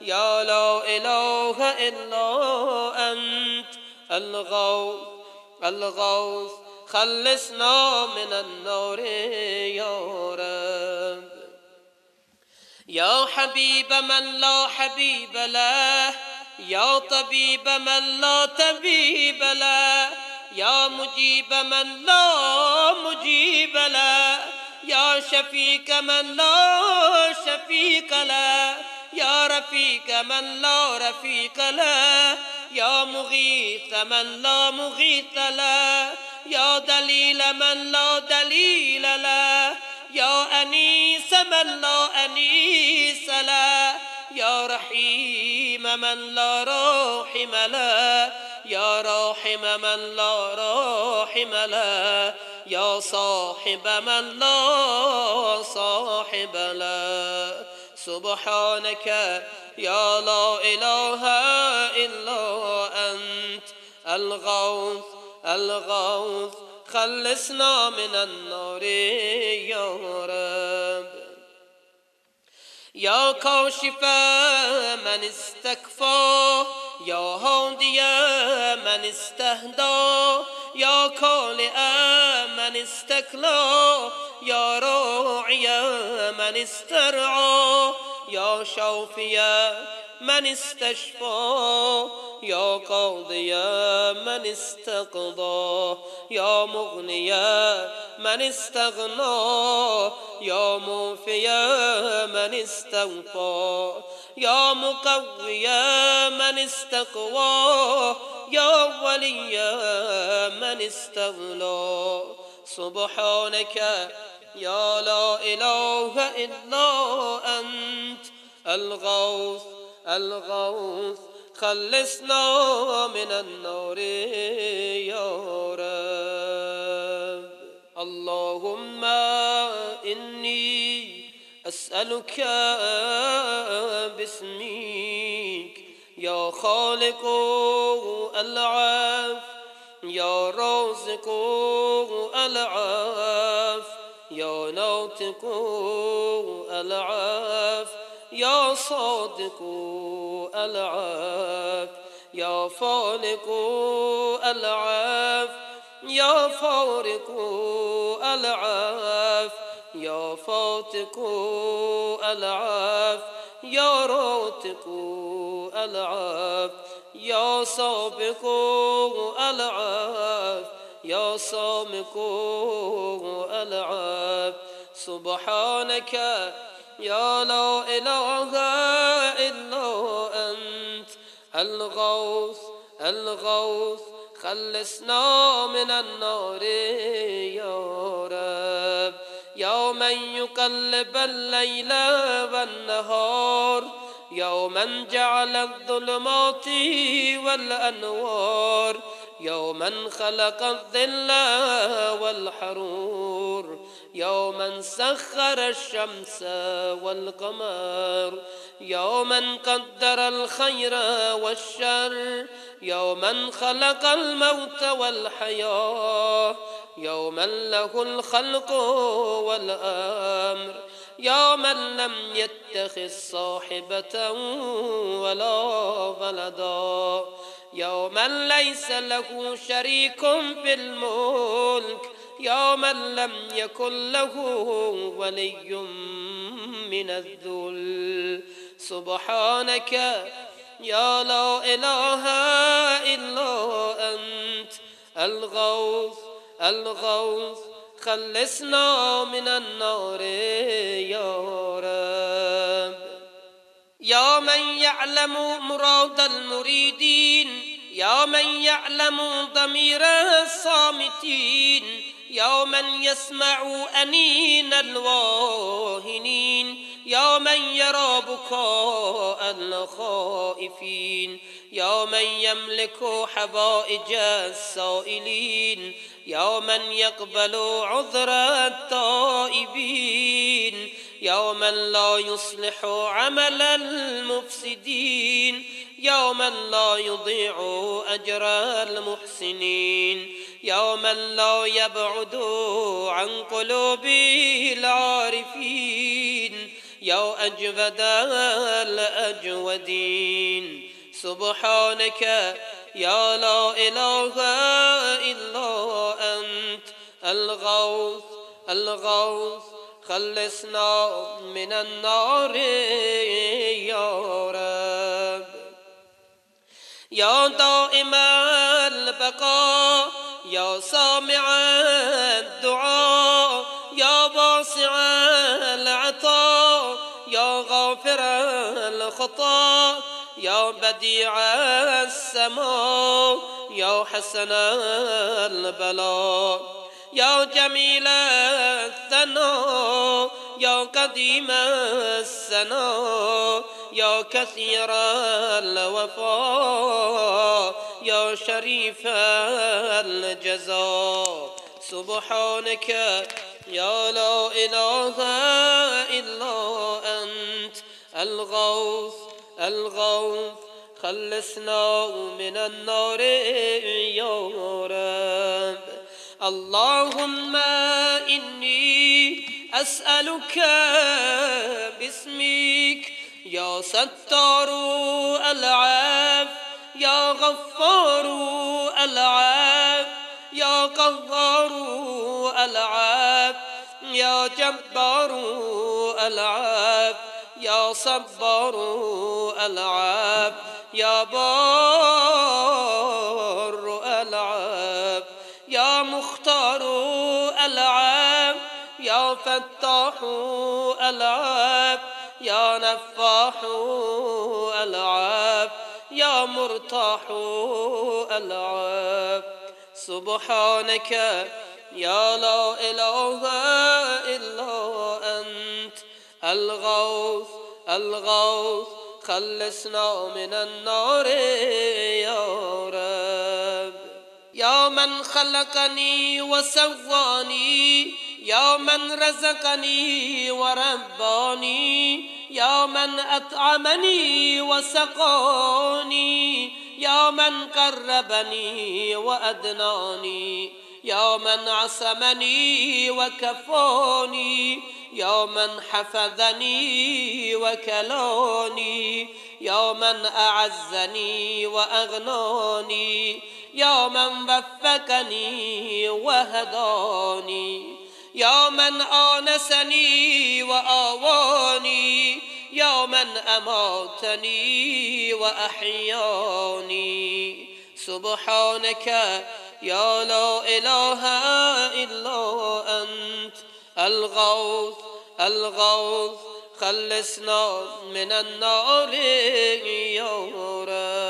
يا لا إله إلا أنت الغوث الغوث. خلصنا من النار يا رب. يا حبيب من لا حبيب له يا طبيب من لا طبيب له يا مجيب من لا مجيب له يا شفيك من لا شفيك له يا رفيق من لا رفيق له يا مغيث من لا مغيث له يا دليل من لا دليل له. يا أنيس من لا أنيس له. يا رحيم من لا راحم له. يا راحم من لا راحم له. يا صاحب من لا صاحب له. سبحانك يا لا إله إلا أنت. الغوث الغوث خلصنا من النار يا رب. يا كاشف من استكفى يا هادي من استهدى يا كالئ من استكلى يا راعي من استرعى. يا شافي من استشفى؟ يا قاضي من استقضى؟ يا مغني من استغنى؟ يا موفي من استوفى؟ يا مقوي من استقوى؟ يا ولي من استغنى سبحانك يا لا إله إلا أنت الغوث الغوث خلصنا من النار يا رب. اللهم إني أسألك باسمك يا خالق العاف يا رازق العاف يا ناطق العاف يا صادق العاف يا فالق العاف يا فارق العاف يا فاتق العاف يا راتق العاف يا سابق العاف يا سامق العاف سبحانك يا لا إله إلا أنت. الغوث الغوث خلصنا من النار يا رب. يا من يقلب الليل والنهار يوما جعل الظلمات والأنوار. يوما خلق الظل والحرور يوما سخر الشمس والقمر يوما قدر الخير والشر يوما خلق الموت والحياة يوما له الخلق والأمر يا من لم يتخذ صاحبة ولا ولدا. يا من ليس له شريك في الملك يا من لم يكن له ولي من الذل. سبحانك يا لا إله إلا أنت الغوث الغوث خلصنا من النار يا رب. يا من يعلم مراد المريدين يا من يعلم ضمير الصامتين يا من يسمع أنين الواهنين يا من يرى بكاء الخائفين يا من يملك حوائج السائلين يا من يقبل عذر التائبين يا من لا يصلح عمل المفسدين. يا من لا يضيع أجر المحسنين. يا من لا يبعد عن قلوب العارفين. يا أجود الأجودين. سبحانك يا لا إله إلا أنت. الغوث الغوث خلصنا من النار يا رب. يا دائم البقاء يا سامع الدعاء يا واسع العطاء يا غافر الخطا يا بديع السماء يا حسن البلاء يا جميل الثناء يا قديم السناء يا كثير الوفاء يا شريف الجزاء سبحانك يا لا إله إلا أنت الغوث الغوث. خلصنا من النار يا رب. اللهم إني أسألك باسمك يا ستار العاف يا غفار العاف يا قهار العاف يا جبار العاف يا صبار العاب يا بار فتاح العاب. يا نفاح العاب. يا مرتاح العاب. سبحانك يا لا إله إلا أنت. الغوث الغوث خلصنا من النار يا رب. يا من خلقني وسواني يا من رزقني ورباني يا من أطعمني وسقاني يا من قربني وأدناني يا من عصمني وكفاني يا من حفظني وكلاني يا من أعزني وأغناني يا من وفقني وهداني. يا من آنسني وآواني يا من أماتني وأحياني. سبحانك يا لا إله إلا أنت الغوث الغوث خلصنا من النار يا رب.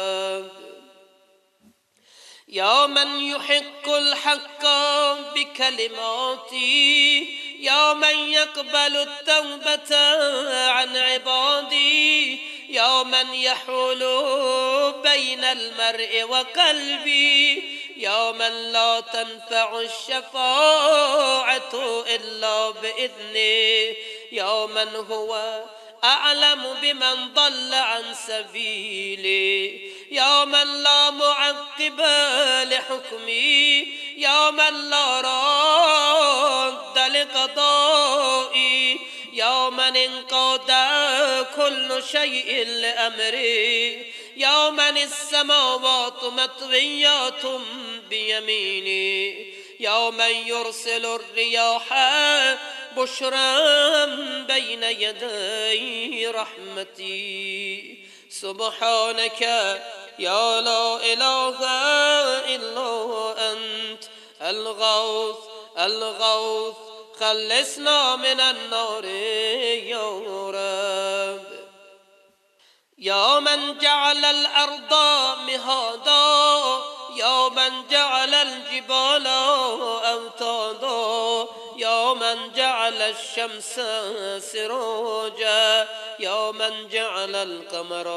يا من يحق الحق بكلماتي يا من يقبل التوبة عن عبادي يا من يحول بين المرء وقلبي يا من لا تنفع الشفاعة إلا بإذنه يا من هو أعلم بمن ضل عن سبيلي. يا من لا معقب لحكمي يا من لا رد لقضائي يا من انقاد كل شيء لأمري يا من السماوات مطويات بيميني يا من يرسل الرياح بشرا بين يدي رحمتي. سبحانك يا لا إله إلا أنت الغوث الغوث خلصنا من النار يا رب. يا من جعل الأرض مهادا يا من جعل الجبال الشمس سراجا يا من جعل القمر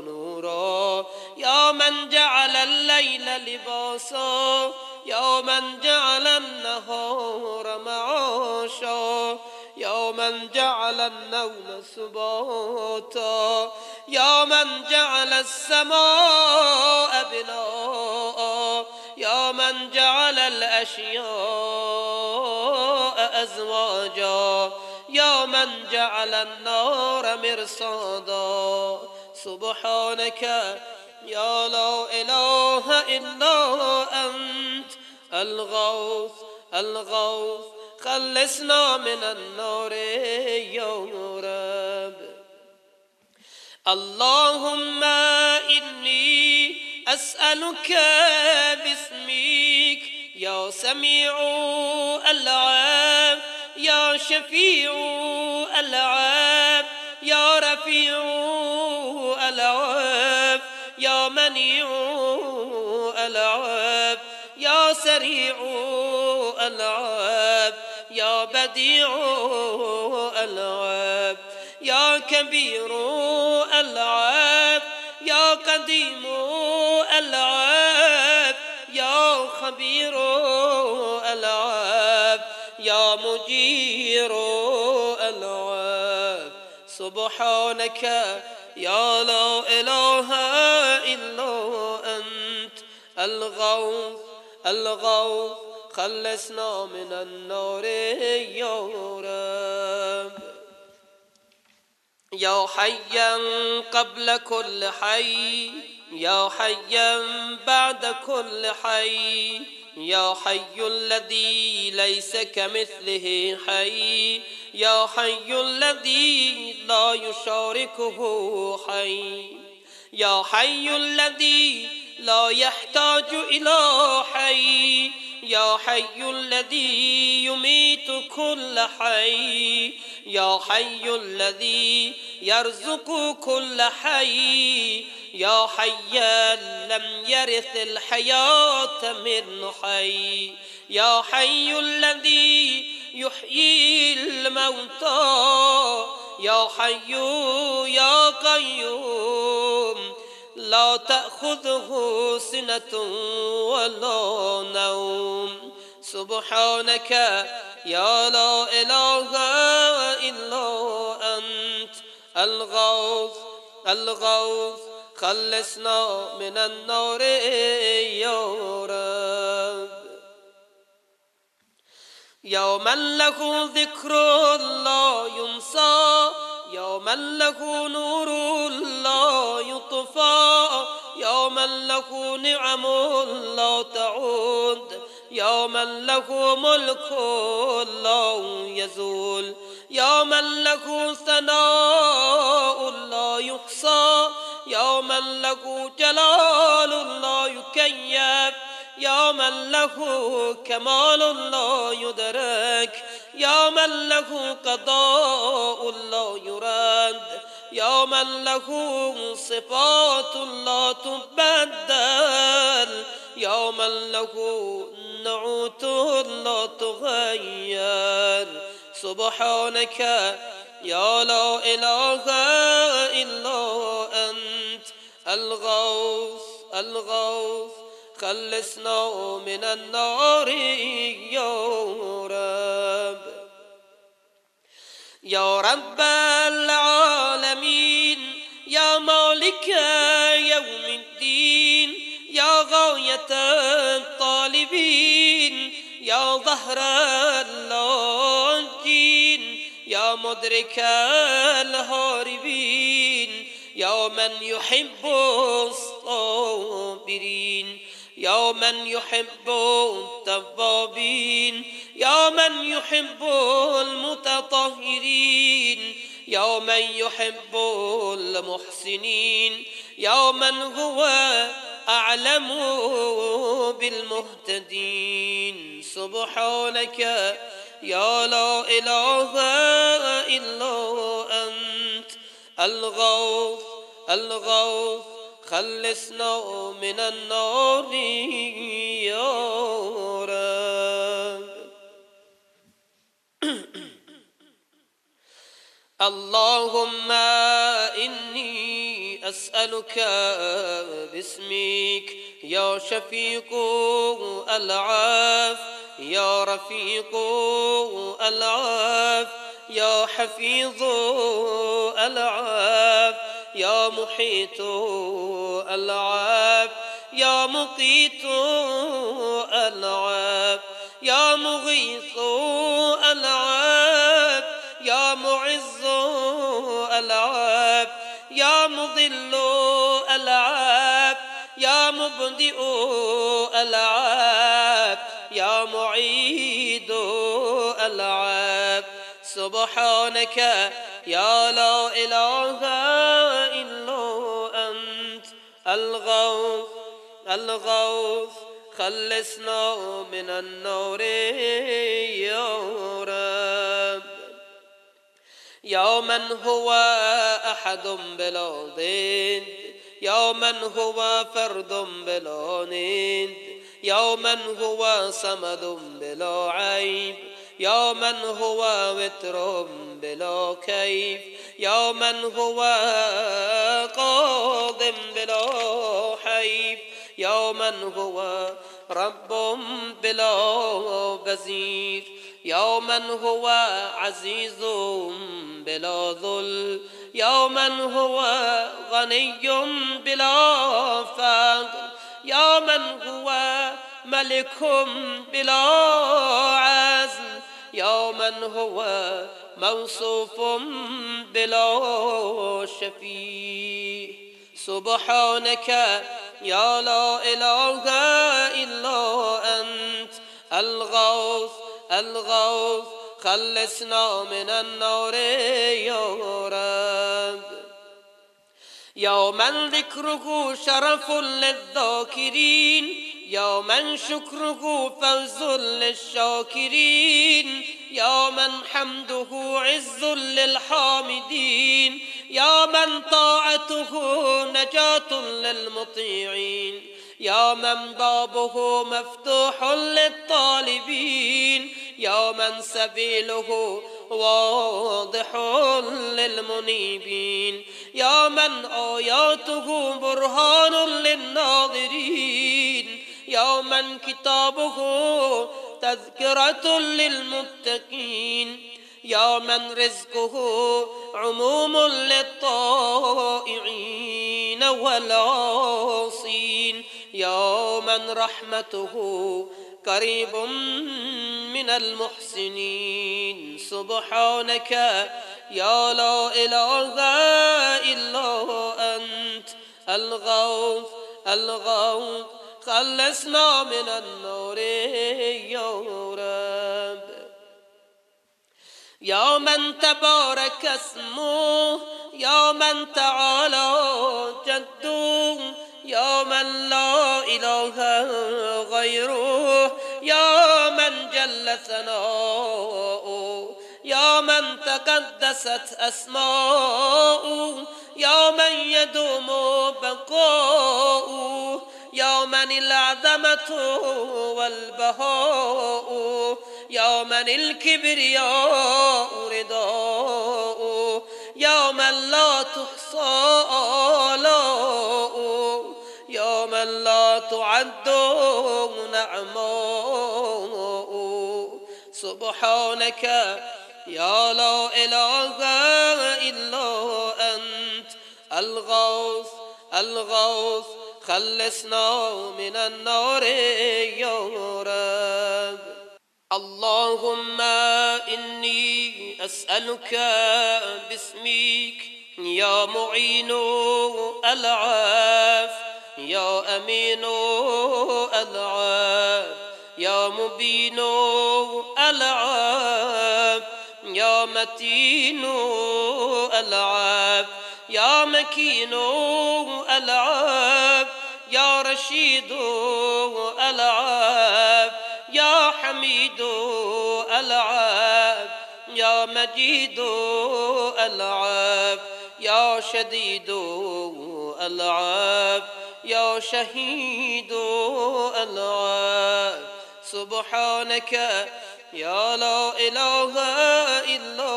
نورا. يا من جعل الليل لباسا يا من جعل النهار معاشا. يا من جعل النوم سباتا. يا من جعل السماء بناء يا من جعل الأشياء أزواجا. يا من جعل النار مرصادا. سبحانك يا لا إله إلا أنت. الغوث الغوث خلصنا من النار يا رب. اللهم إني أسألك باسمك يا سميع العاب يا شفيع العاب يا رفيع العاب يا منيع العاب يا سريع العاب يا بديع العاب يا كبير العاب يا قديم العاب خبير العاب. يا مجير العاب. سبحانك يا لا إله إلا أنت. الغوث الغوث خلصنا من النار يا رب. يا حيا قبل كل حي. يا حيا بعد كل حي يا حي الذي ليس كمثله حي يا حي الذي لا يشاركه حي يا حي الذي لا يحتاج إلى حي يا حي الذي يميت كل حي يا حي الذي يرزق كل حي يا حيا لم يرث الحياة من حي. يا حي الذي يحيي الموتى. يا حي يا قيوم. لا تأخذه سنة ولا نوم. سبحانك يا لا إله إلا أنت. الغوث الغوث. خلصنا من النار يا رب. يوما له ذكر لا ينسى يوما له نور لا يطفى يوما له نعم لا تعود يوما له ملك لا يزول يوما له ثناء لا يحصى يوما له جلال لا يكيف يوما له كمال لا يدرك يوما له قضاء لا يراد يوما له صفات لا تبدل يوما له نعوت لا تغير. سبحانك يا لا إله إلا الغوث الغوث خلصنا من النار يا رب. يا رب العالمين يا مالك يوم الدين يا غاية الطالبين يا ظهر اللاجين يا مدرك الهاربين. يا من يحب الصابرين يا من يحب التوابين يا من يحب المتطهرين يا من يحب المحسنين يا من هو أعلم بالمهتدين. سبحانك يا لا إله إلا أنت. الغوث الغوث خلصنا من النار يا رب اللهم إني أسألك باسمك يا شفيق العاف يا رفيق العاف يا حفيظ العاف يا محيط العاب يا مقيت العاب يا مغيث العاب مبدئ العاب يا معيد العاب سبحانك يا لا إله إلا أنت. الغوث الغوث خلصنا من النور يا رب. يا من هو أحد بلا ضد يا من هو فرد بلا ند يا من هو صمد بلا عيب. يا من هو وتر بلا كيف. يا من هو قاض بلا حيف. يا من هو رب بلا بزير. يا من هو عزيز بلا ذل. يا من هو غني بلا فقر. يا من هو ملك بلا عزل. يا من هو موصوف بلا شفيع. سبحانك يا لا إله إلا أنت. الغوث الغوث خلصنا من النار يا رب. يا من ذكره شرف للذاكرين يا من شكره فوز للشاكرين يا من حمده عز للحامدين يا من طاعته نجاة للمطيعين يا من بابه مفتوح للطالبين يا من سبيله واضح للمنيبين. يا من آياته برهان للناظرين. يا من كتابه تذكرة للمتقين. يا من رزقه عموم للطائعين والعاصين. يا من رحمته قريب من المحسنين. سبحانك يا لا إله إلا أنت الغوث الغوث. خلصنا من النور يا رب. يا من تبارك اسمه يا من تعالى جده. يا من لا إله غيره يا من جل ثناؤه يا من تقدست أسماؤه يا من يدوم بقاؤه يا من العظمة والبهاء يا من الكبرياء رداء يا من لا تحصى آلاء يا من لا تعد نعماء سبحانك يا لا إله إلا أنت. الغوث الغوث خلصنا من النار يا رب. اللهم إني أسألك باسمك يا معين العاف يا أمين العاف يا مبين العاف يا متين العاف يا مكين العاب يا رشيد العاب يا حميد العاب يا مجيد العاب يا شديد العاب. يا شهيد العاب سبحانك يا لا إله إلا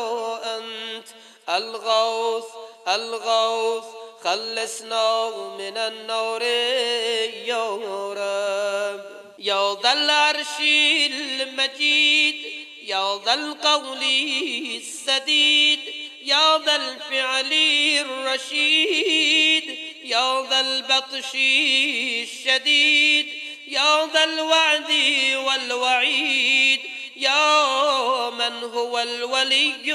أنت. الغوث الغوث خلصنا من النار يا رب. يا ذا العرش المجيد يا ذا القول السديد يا ذا الفعل الرشيد. يا ذا البطش الشديد يا ذا الوعد والوعيد يا من هو الولي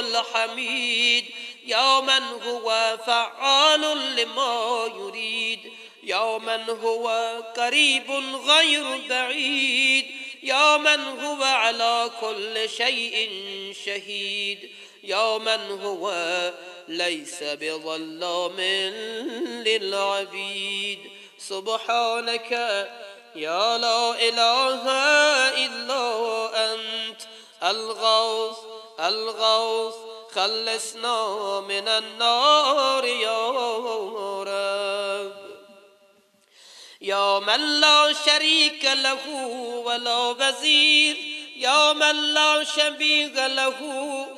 الحميد يا من هو فعال لما يريد يا من هو قريب غير بعيد يا من هو على كل شيء شهيد يا من هو ليس بظلام للعبيد. سبحانك يا لا إله إلا أنت. الغوث الغوث خلصنا من النار يا رب. يا من لا شريك له ولا وزير. يا من لا شبيه له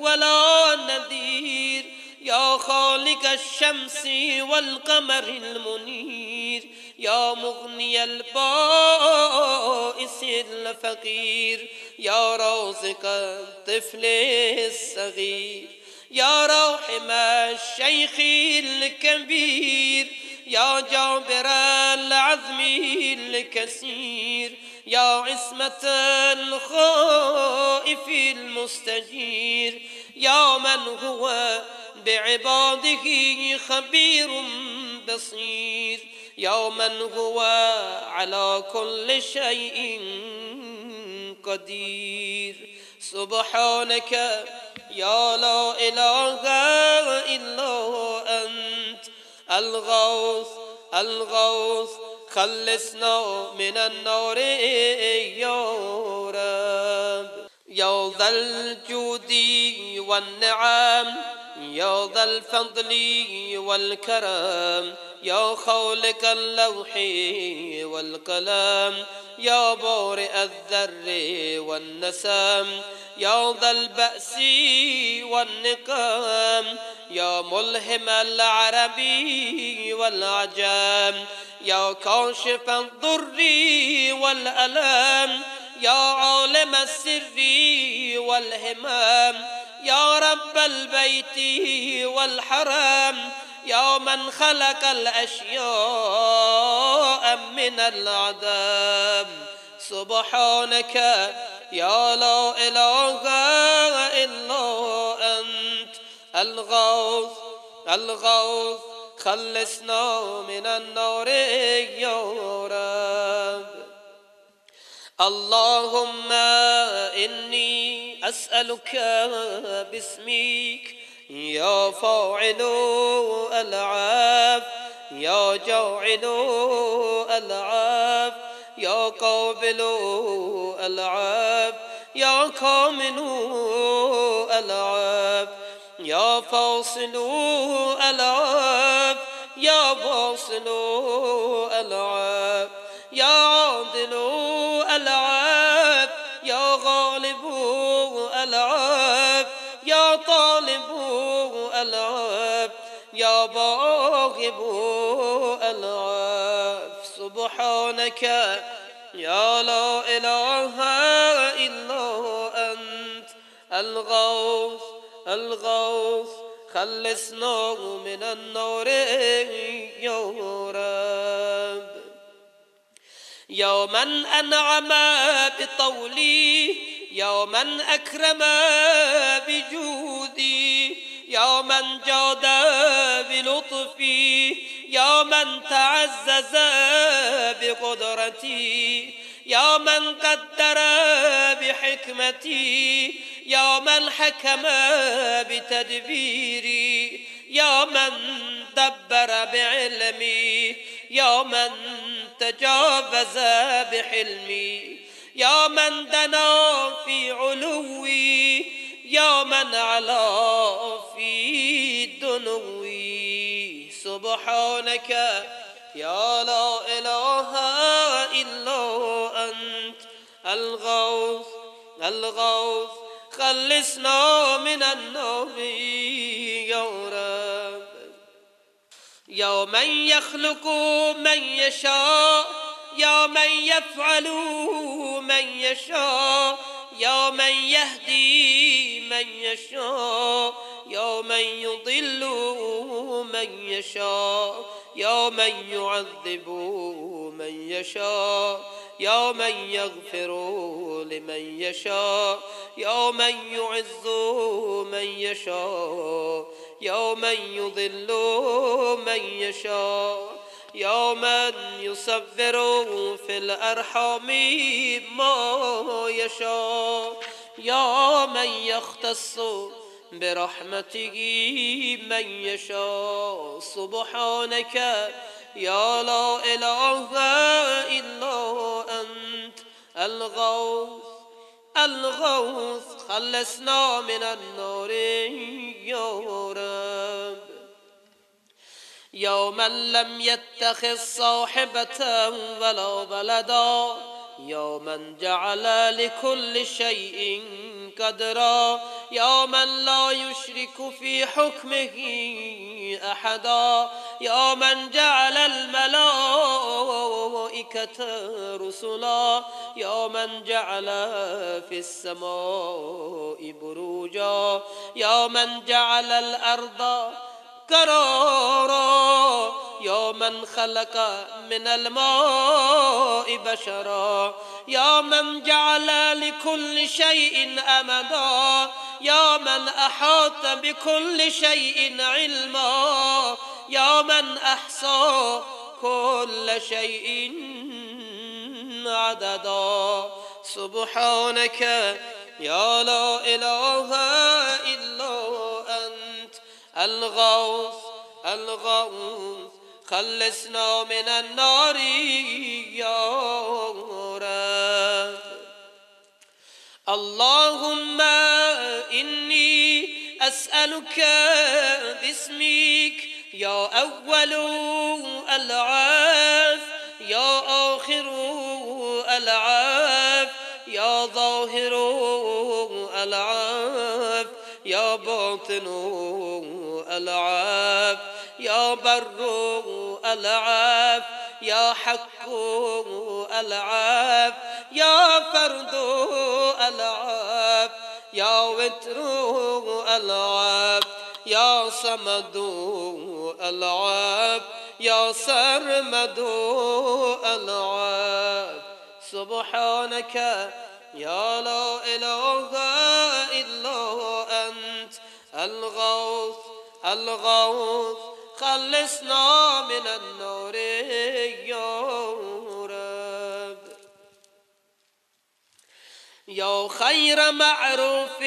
ولا نذير. يا خالق الشمس والقمر المنير يا مغني البائس الفقير يا رازق الطفل الصغير يا راحم الشيخ الكبير يا جابر العزم الكثير يا عصمة الخائف المستجير يا من هو بعباده خبير بصير. يا من هو على كل شيء قدير. سبحانك يا لا إله إلا أنت. الغوث الغوث خلصنا من النار يا رب. يا ذا الجود والنعم يا ذا الفضل والكرم يا خالق اللوح والقلم يا بارئ الذر والنسم يا ذا البأس والنقام يا ملهم العربي والعجام يا كاشف الضر والألام يا عالم السر والهمام يا رب البيت والحرام يا من خلق الأشياء من العدم. سبحانك يا لا إله إلا أنت. الغوث الغوث خلصنا من النار يا رب. اللهم إني أسألك باسمك. يا فاعل العاف. يا جاعل العاف. يا قابل العاف. يا كامل العاف. يا فاصل العاف. يا واصل العاف. يا عادل العاف. يا غالب يا باغب العاف سبحانك يا لا إله إلا أنت. الغوث الغوث خلصنا من النار يا رب. يا من أنعم بطولي يا من أكرم بجودي. يا من جاد بلطفي يا من تعزز بقدرتي يا من قدر بحكمتي يا من حكم بتدبيري يا من دبر بعلمي يا من تجاوز بحلمي يا من دنا في علوي يا من علا في دنوي سبحانك يا لا إله إلا أنت. الغوث الغوث خلصنا من النار يا رب. يا من يخلق من يشاء يا من يفعل من يشاء. يا من يهدي من يشاء يا من يضل من يشاء يا من يعذب من يشاء يا من يغفر لمن يشاء يا من يعز من يشاء يا من يضل من يشاء. يا من يصبر في الأرحام ما يشاء. يا من يختص برحمته من يشاء. سبحانك يا لا إله إلا أنت. الغوث الغوث خلصنا من النار يا رب. يوما لم يتخذ صاحبة ولا ولدا يوما جعل لكل شيء قدرا. يا من لا يشرك في حكمه أحدا. يا من جعل الملائكة رسلا. يا من جعل في السماء بروجا. يا من جعل الأرض قرارا يا من خلق من الماء بشرا. يا من جعل لكل شيء أمدا. يا من أحاط بكل شيء علما. يا من أحصى كل شيء عددا. سبحانك يا لا إله الغوث الغوث خلصنا من النار يا رب. اللهم إني أسألك باسمك يا أول العاف يا آخر العاف يا ظاهر العاف يا باطن العاف يا بر العاف يا حق العاف يا فرد العاف يا وتر العاف يا صمد العاب يا سرمد العاب سبحانك يا لا إله إلا أنت الغوث الغوث خلصنا من النار يا رب. يا خير معروف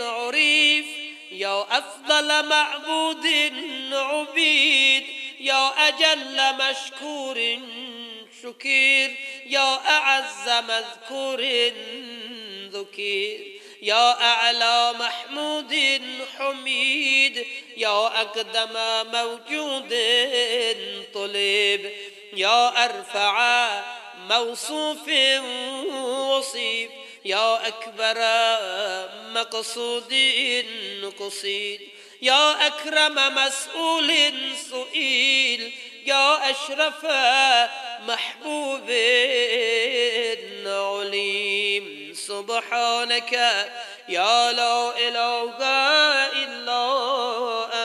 عريف يا أفضل معبود عبيد يا أجل مشكور شكير يا أعز مذكور ذكير. يا أعلى محمود حميد يا أقدم موجود طلب يا أرفع موصوف وصيب يا أكبر مقصود قصيد يا أكرم مسؤول سئيل يا أشرف محبوب عليم سبحانك يا لا إله إلا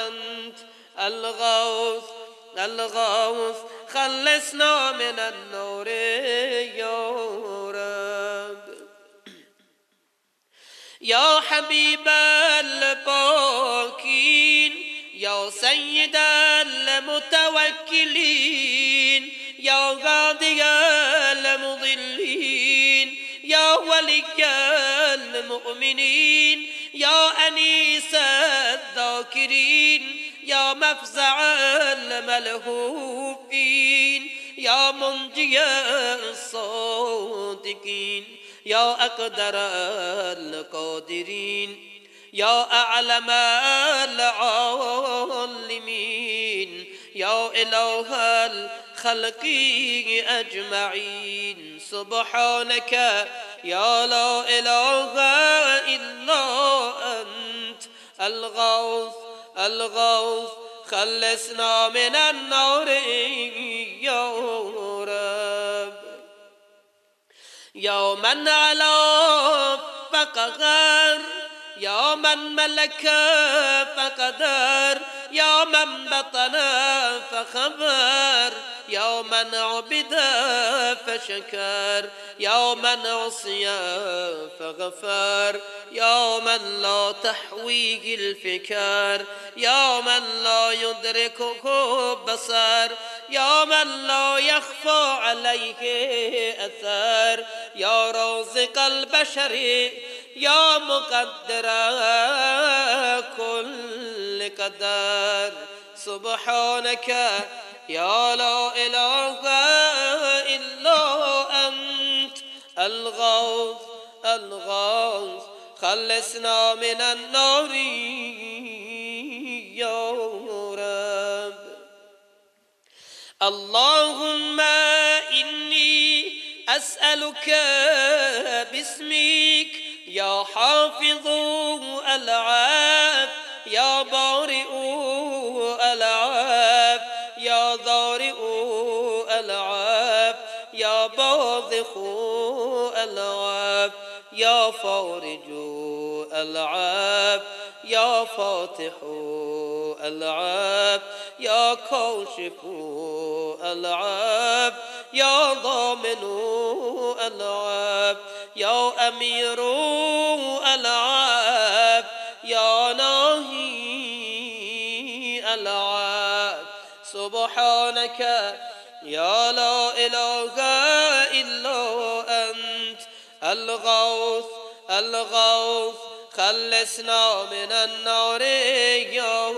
أنت. الغوث الغوث خلصنا من النور يا رب. يا حبيب الباكين يا سيد المتوكلين يا غادي المضلين. يا ولي المؤمنين يا أنيس الذاكرين يا مفزع الملهوفين يا منجي الصادقين يا أقدر القادرين يا أعلم العالمين يا إله الخلق أجمعين. سبحانك يا لا إله إلا أنت. الغوث الغوث خلصنا من النار يا رب. يا من على فقهر يا من ملك فقدر يا من بطن فخبر يا من عبد فشكر يا من عصي فغفر يا من لا تحويه الفكر يا من لا يدركه بصر يا من لا يخفى عليه أثر. يا رازق البشر يا مقدر كل قدر. سبحانك يا لا إله إلا أنت. الغوث الغوث خلصنا من النار يا رب. اللهم إني أسألك باسمك يا حافظ العاب يا بارئ العاب يا ضارئ العاب يا باذخ العاب يا فارج العاب يا فاتح العاب يا كاشف العاب يا ضامن العاب يا أمير العاب يا ناهي العاب سبحانك يا لا إله إلا أنت الغوث الغوث. خلصنا من النار يا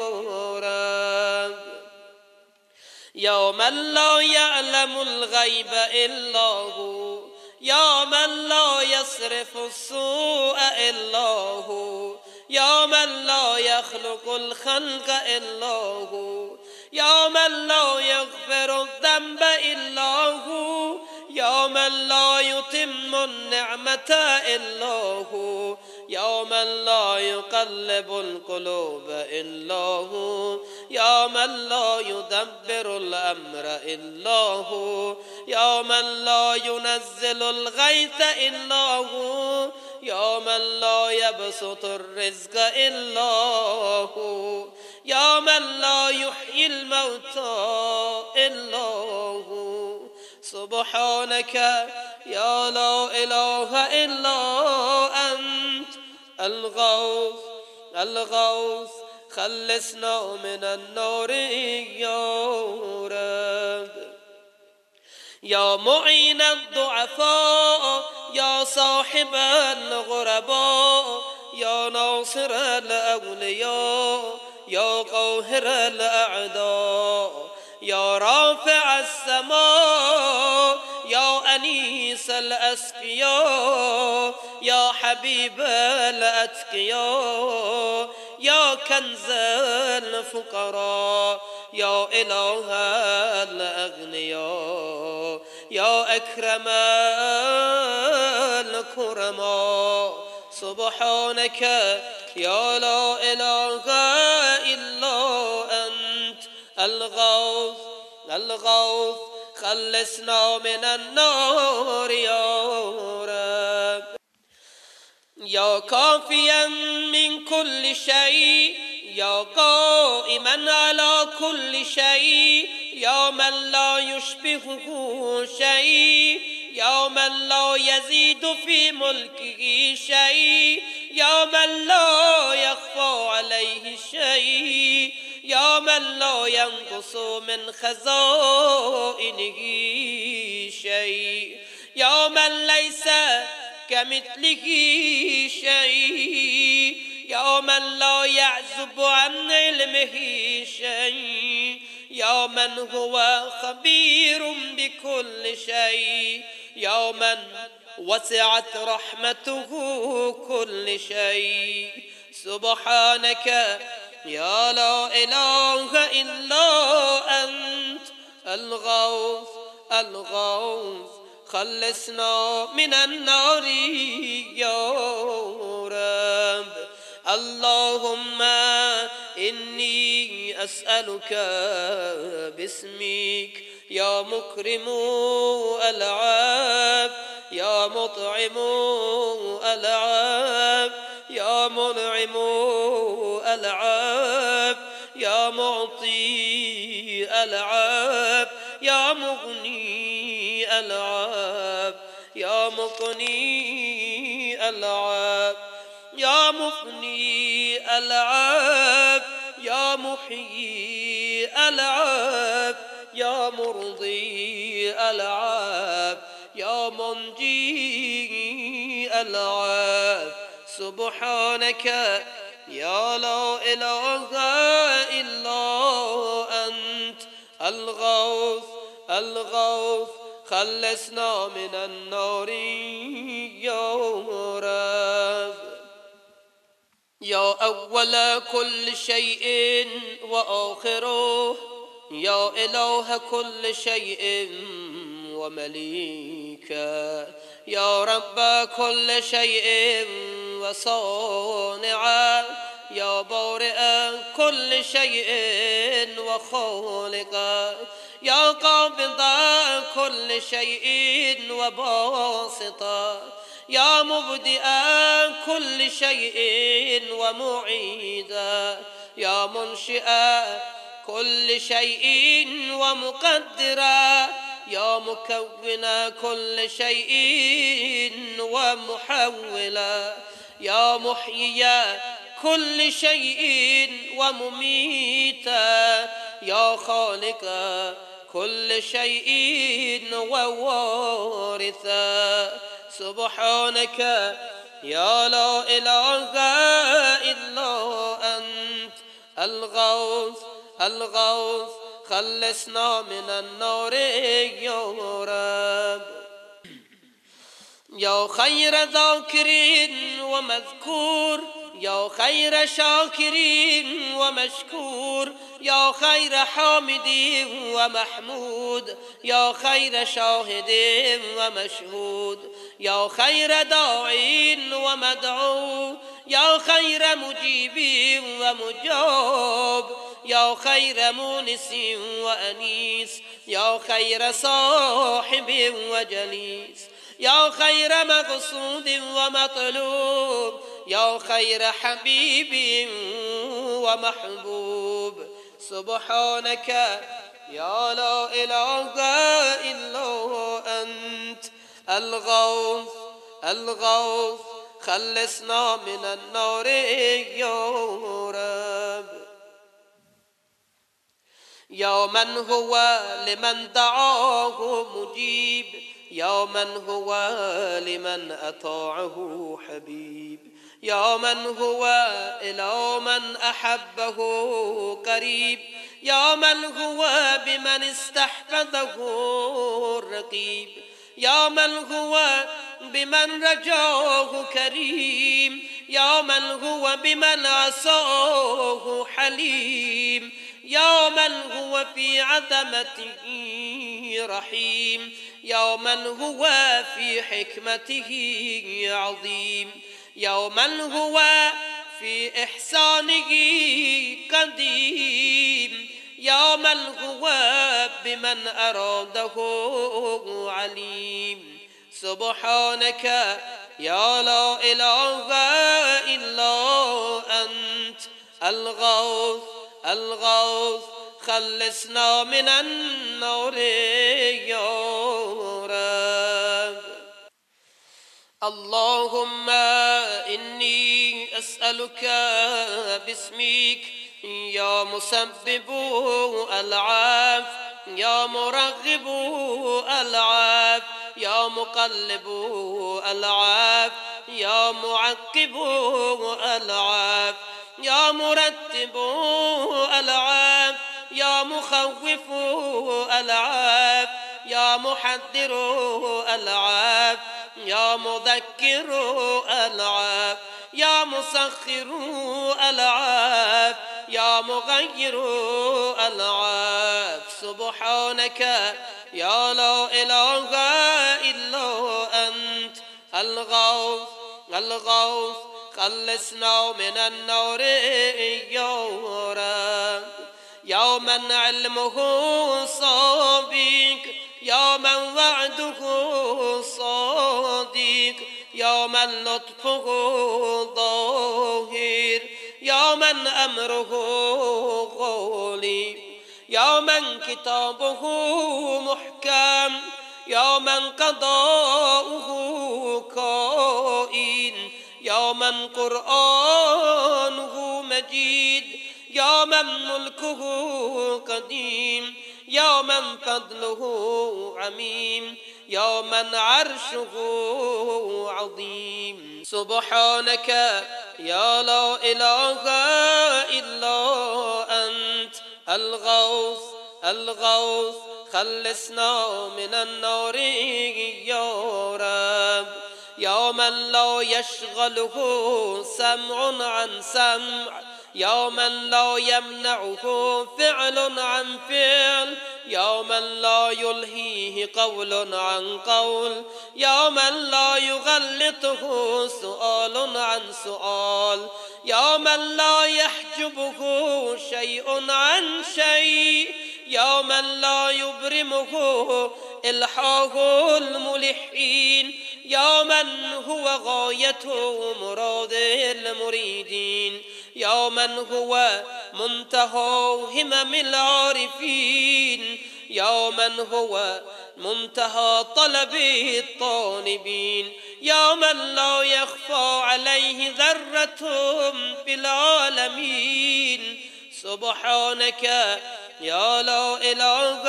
رب. يا من لا يعلم الغيب إلا هو. يا من لا يصرف السوء إلا هو. يا من لا يخلق الخلق إلا هو. يا من لا يغفر الذنب إلا هو. يا من لا يتم النعمة إلا هو. يا من لا يقلب القلوب إلا هو. يا من لا يدبر الأمر إلا هو. يا من لا ينزل الغيث إلا هو. يا من لا يبسط الرزق إلا هو. يا من لا يحيي الموتى إلا هو. سبحانك يا لا إله إلا أنت. الغوث الغوث. خلصنا من النار يا رب. يا معين الضعفاء يا صاحب الغرباء يا ناصر الأولياء يا قاهر الأعداء يا رافع السماء يا أنيس الأسقياء يا حبيب الأتقياء يا كنز الفقراء يا إله الأغنياء يا أكرم الكرماء. سبحانك يا لا إله إلا أنت الغوث الغوث خلصنا من النار يا يا كافيا من كل شيء يا قائما على كل شيء يا من لا يشبهه شيء يا من لا يزيد في ملكه شيء يا من لا يخفى عليه شيء يا من لا ينقص من خزائنه شيء يا من ليس كمثله شيء. يا من لا يعزب عن علمه شيء. يا من هو خبير بكل شيء. يا من وسعت رحمته كل شيء. سبحانك يا لا إله إلا أنت. الغوث الغوث. خلصنا من النار يا رب. اللهم إني أسألك باسمك. يا مكرم العاب يا مطعم العاب يا منعم العاب يا معطي العاب يا مغني العاب يا مقني العاب يا مفني العاب يا محيي العاب يا مرضي العاب يا منجي العاب سبحانك يا لا إله إلا أنت. الغوث الغوث. خلصنا من النار يا رب يا أول كل شيء وآخره يا إله كل شيء ومليكا يا رب كل شيء وصانعا يا بارئ كل شيء وخالقا يا قابض كل شيء وباسطا يا مبدئ كل شيء ومعيدا يا منشئ كل شيء ومقدرا يا مكون كل شيء ومحولا يا محيي كل شيء ومميتا يا خالق كل شيء ووارثا سبحانك يا لا إله إلا أنت. الغوث الغوث خلصنا من النار يا رب. يا خير ذاكر ومذكور. يا خير شاكر ومشكور. يا خير حامد ومحمود يا خير شاهد ومشهود يا خير داع ومدعو يا خير مجيب ومجاب يا خير مونس وأنيس يا خير صاحب وجليس يا خير مقصود ومطلوب يا خير حبيب ومحبوب. سبحانك يا لا إله إلا أنت. الغوث الغوث خلصنا من النار يا رب. يا من هو لمن دعاه مجيب يا من هو لمن أطاعه حبيب. يا من هو إلى من أحبه قريب يا من هو بمن استحفظه الرقيب يا من هو بمن رجاه كريم يا من هو بمن عصاه حليم يا من هو في عظمته رحيم يا من هو في حكمته عظيم. يا من هو في إحسانه قديم. يا من هو بمن أراده عليم. سبحانك يا لا إله إلا أنت. الغوث الغوث خلصنا من النار يا اللهم إني أسألك باسمك يا مسبب العاف يا مرغب العاف يا مقلب العاف يا معقب العاف يا مرتب العاب يا مخوف العاب يا محذر العاب يا مذكر العاب يا مسخر العاب يا مغير العاب سبحانك يا لا إله إلا أنت. الغوث الغوث خلصنا من النار يا رب يا من علمه صادق يا من وعده صادق يا من لطفه ظاهر يا من أمره غالي يا من كتابه محكم يا من قضاؤه كائن يا من قرآنه مجيد يا من ملكه قديم. يا من فضله عميم يا من عرشه عظيم. سبحانك يا لا إله إلا أنت الغوث الغوث خلصنا من النار يا رب. يا من لا يشغله سمع عن سمع يا من لا يمنعه فعل عن فعل يا من لا يلهيه قول عن قول يا من لا يغلطه سؤال عن سؤال يا من لا يحجبه شيء عن شيء يا من لا يبرمه إلحاه الملحين يا من هو غاية مراد المريدين. يا من هو منتهى همم العارفين. يا من هو منتهى طلب الطالبين. يا من لا يخفى عليه ذرة في العالمين. سبحانك يا لا إله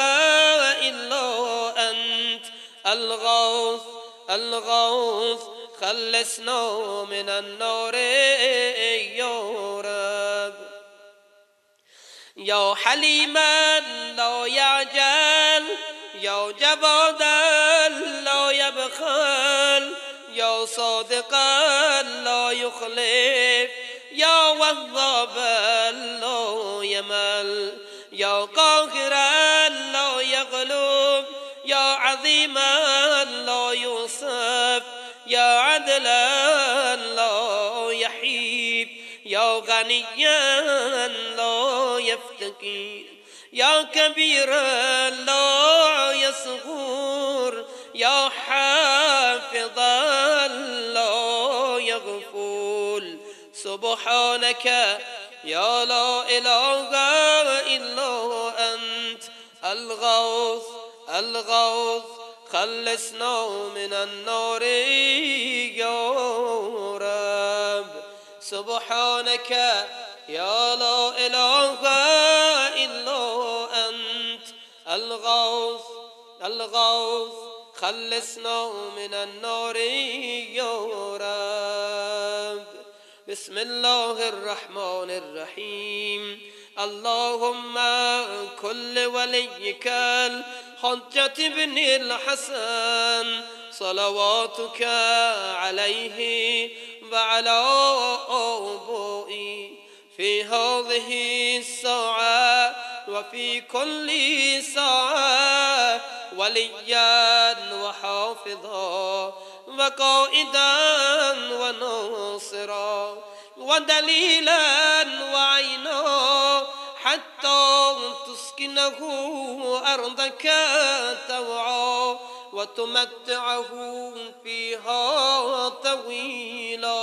إلا أنت. الغوث الغوث خلصنا من النار. يا حليما لا يعجل يا جوادا لا يبخل يا صادقا لا يخلف يا وهابا لا يمل يا قاهرا لا يغلب يا عظيما لا يوصف يا عدلا لا يحيب يا غنيا لا يفتكر يا كبيرا لا يصغر يا حافظا لا يغفول سبحانك يا لا إله إلا أنت. الغوث الغوث خلصنا من النار يا رب. سبحانك يا لا إله إلا أنت. الغوث الغوث خلصنا من النار يا رب. بسم الله الرحمن الرحيم. اللهم كل وليك الحجة بن الحسن. صلواتك عليه وعلى أبوئي في هذه الساعة وفي كل ساعة وليا وحافظا وقائدا وناصرا ودليلا وعينا حتى تسكنه أرضك توعا وتمتعه فيها طويلا.